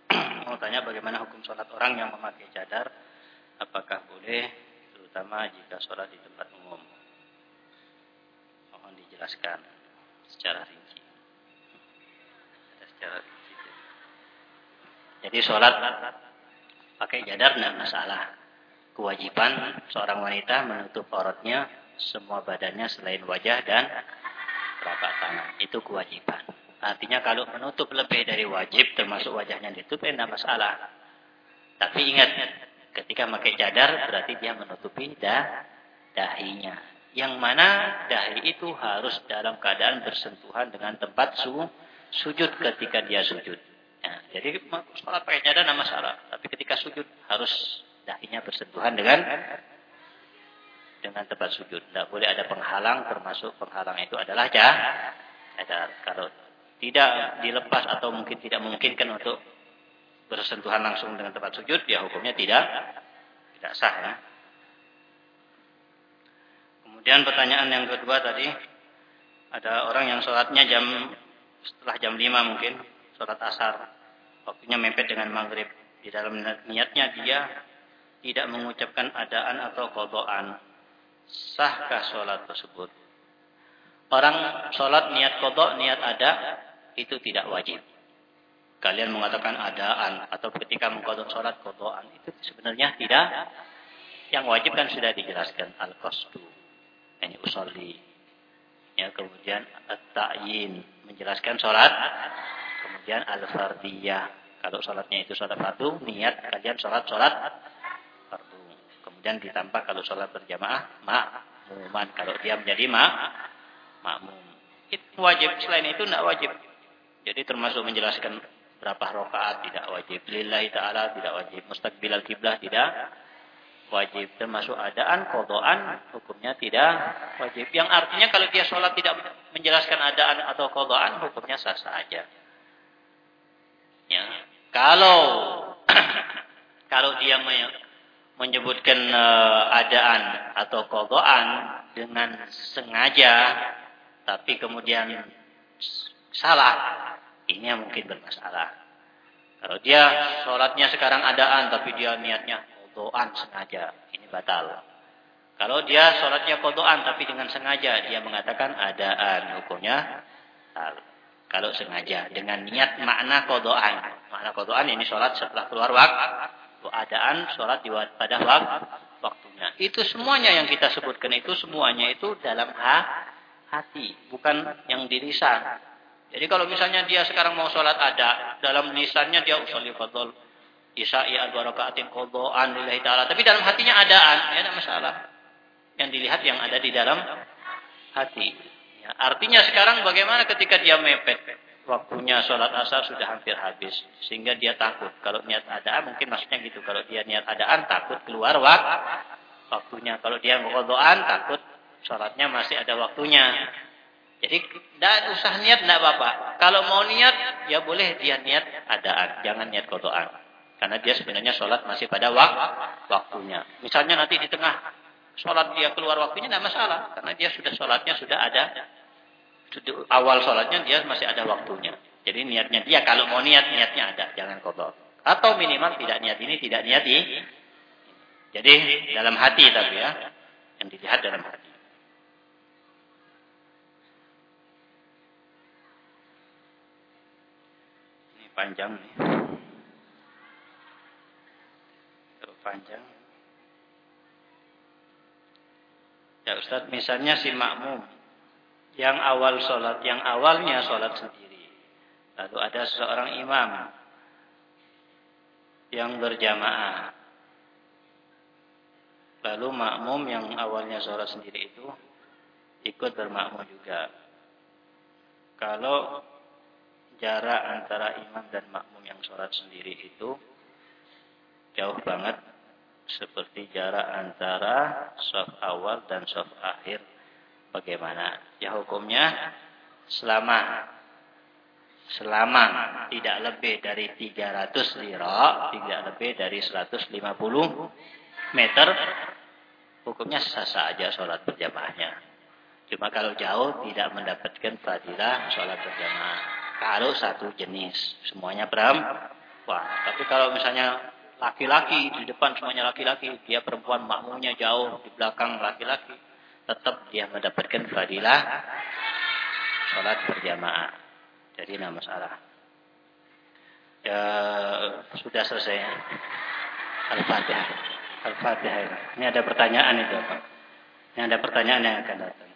*clears throat* mau tanya bagaimana hukum sholat orang yang memakai cadar, apakah boleh, terutama jika sholat di tempat umum. Mohon dijelaskan secara rinci. Secara rinci. Jadi sholat pakai cadar tidak masalah. Kewajiban seorang wanita menutup auratnya semua badannya selain wajah dan telapak tangan. Itu kewajiban. Artinya kalau menutup lebih dari wajib termasuk wajahnya ditutup tidak masalah. Tapi ingat ketika pakai cadar berarti dia menutupi dah, dahinya. Yang mana dahi itu harus dalam keadaan bersentuhan dengan tempat su, sujud ketika dia sujud. Ya, jadi sholat pakai cadar tidak masalah. Tapi ketika sujud harus dahinya bersentuhan dengan dengan tempat sujud. Tidak boleh ada penghalang termasuk penghalang itu adalah cadar. Kalau tidak dilepas atau mungkin tidak memungkinkan untuk bersentuhan langsung dengan tempat sujud, ya hukumnya tidak tidak sah ya. Kemudian pertanyaan yang kedua tadi, ada orang yang sholatnya jam setelah jam 5 mungkin, sholat asar, waktunya mepet dengan maghrib. Di dalam niatnya dia tidak mengucapkan adaan atau kodoan. Sahkah sholat tersebut? Orang sholat niat kodok, niat ada, itu tidak wajib. Kalian mengatakan adaan atau ketika mengkodok sholat kodokan itu sebenarnya tidak. Yang wajib kan sudah dijelaskan al-qasdu. Ini usolli. Ya, kemudian at-ta'yin menjelaskan sholat. Kemudian al-fardiyah. Kalau sholatnya itu sholat fardu, niat kalian sholat-sholat fardu. Kemudian ditambah kalau sholat berjamaah, makmuman. Kalau dia menjadi mak, makmum. Itu wajib. Selain itu tidak wajib. Jadi termasuk menjelaskan berapa rakaat tidak wajib. Lillahi ta'ala tidak wajib. Mustaqbilal kiblah tidak wajib. Termasuk adaan, kodoan, hukumnya tidak wajib. Yang artinya kalau dia sholat tidak menjelaskan adaan atau kodoan, hukumnya sah saja. Ya. Kalau *clears throat* kalau dia menyebutkan uh, adaan atau kodoan dengan sengaja, tapi kemudian salah, ini yang mungkin bermasalah. Kalau dia sholatnya sekarang adaan, tapi dia niatnya kodoan sengaja, ini batal. Kalau dia sholatnya kodoan, tapi dengan sengaja, dia mengatakan adaan, hukumnya. Kalau sengaja, dengan niat makna kodoan. Makna kodoan ini sholat setelah keluar waktu. Adaan, sholat pada waktu waktunya. Itu semuanya yang kita sebutkan itu semuanya itu dalam hati, bukan yang di lisan. Jadi kalau misalnya dia sekarang mau sholat ada, dalam lisannya dia usolli fadl isya'i al barakaatin qadhaan lillahi ta'ala. Tapi dalam hatinya adaan, ya tidak masalah. Yang dilihat yang ada di dalam hati. Ya, artinya sekarang bagaimana ketika dia mepet waktunya sholat asar sudah hampir habis sehingga dia takut kalau niat adaan mungkin maksudnya gitu kalau dia niat adaan takut keluar waktu waktunya kalau dia ngodoan takut sholatnya masih ada waktunya jadi tidak usah niat tidak apa-apa. Kalau mau niat ya boleh dia niat adaan, jangan niat kodoan. Karena dia sebenarnya sholat masih pada wak waktunya. Misalnya nanti di tengah sholat dia keluar waktunya tidak masalah, karena dia sudah sholatnya sudah ada. Awal sholatnya dia masih ada waktunya. Jadi niatnya dia kalau mau niat niatnya ada, jangan kodok. Atau minimal tidak niat ini, tidak niat ini. Jadi dalam hati tapi ya, yang dilihat dalam hati. Panjang nih. Terlalu panjang. Ya Ustaz, misalnya si makmum yang awal sholat, yang awalnya sholat sendiri. Lalu ada seorang imam yang berjamaah. Lalu makmum yang awalnya sholat sendiri itu ikut bermakmum juga. Kalau jarak antara imam dan makmum yang sholat sendiri itu jauh banget seperti jarak antara sof awal dan sof akhir. Bagaimana? Ya hukumnya selama selama tidak lebih dari 300 lira tidak lebih dari 150 meter hukumnya sah-sah aja sholat berjamaahnya. Cuma kalau jauh tidak mendapatkan fadilah sholat berjamaah Kalau satu jenis, semuanya perempuan. Tapi kalau misalnya laki-laki di depan semuanya laki-laki, dia perempuan makmumnya jauh di belakang laki-laki, tetap dia mendapatkan fadilah sholat berjamaah. Jadi tidak masalah. Ya sudah selesai. Al-Fatihah. Al-Fatihah. Ini ada pertanyaan itu, Pak. Ini ada pertanyaan yang akan datang.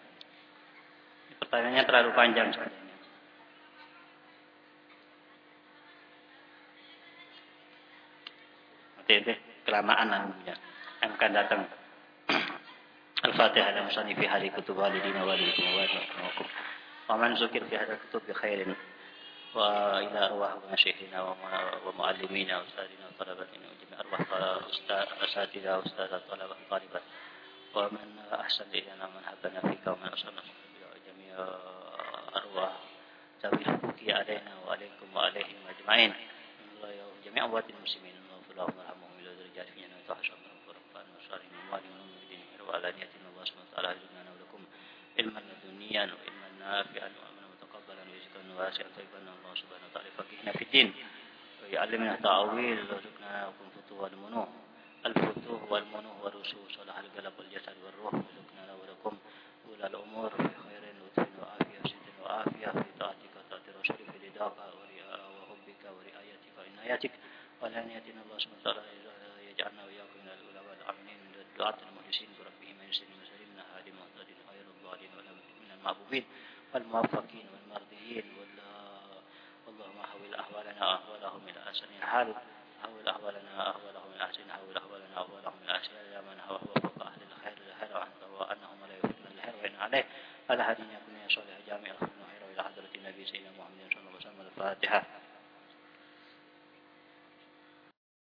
Pertanyaannya terlalu panjang sekali. deh kelamaan nunggunya. MK datang. *clears throat* Al-Fatihah ala fi hari kutub walidina walidina walidina akramakum. Wa man zukir fi hari kutub bi khairin wa ila arwah wa syekhina wa wa muallimina wa ustadina wa talabatina wa jami' arwah wa ustaz Wa ustazat talabah talibat. Wa man ahsan ilaina man habana fika wa man ahsana jami' arwah tabi'uki alayna wa alaikum wa alaihim ajma'in. Allah ya jami' awati muslimin. اللهم ارحمهم إلى درجات فينا وتحشر من ورفان وصالح ومال ومن بدين وعلانية الله سبحانه وتعالى يرزقنا ولكم علما لدنيا وعلما نافعا وعملا متقبلا ورزقا واسعا طيبا الله سبحانه وتعالى فقهنا في الدين ويعلمنا التأويل. ويرزقنا لكم فتوح والمنوح الفتوح والمنوح والرسول صلاح القلب والجسد والروح. ويرزقنا ولكم. أولى الأمور في خير لطف وعافية. وسد وعافية في طاعتك وطاعة رسولك في رضاك وحبك ورعايتك وعنايتك ولعنيتنا الله سبحانه وتعالى يجعلنا وإياكم من والعاملين من الدعاة المخلصين بربهم من يسلم المسلمين من هادي المهتدين غير الضالين من المحبوبين والموفقين والمرضيين اللهم حول أحوالنا أحوالهم إلى أحسن حال. حول أحوالنا أحوالهم إلى أحسن حول أحوالنا أحوالهم إلى أحسن إلى من هو فوق أهل الخير الخير وأنت وأنهم لا يفعلون الخير وإن عليه. على هدي يكون يا صالح جامع الخير إلى حضرة النبي سيدنا محمد صلى الله عليه وسلم الفاتحة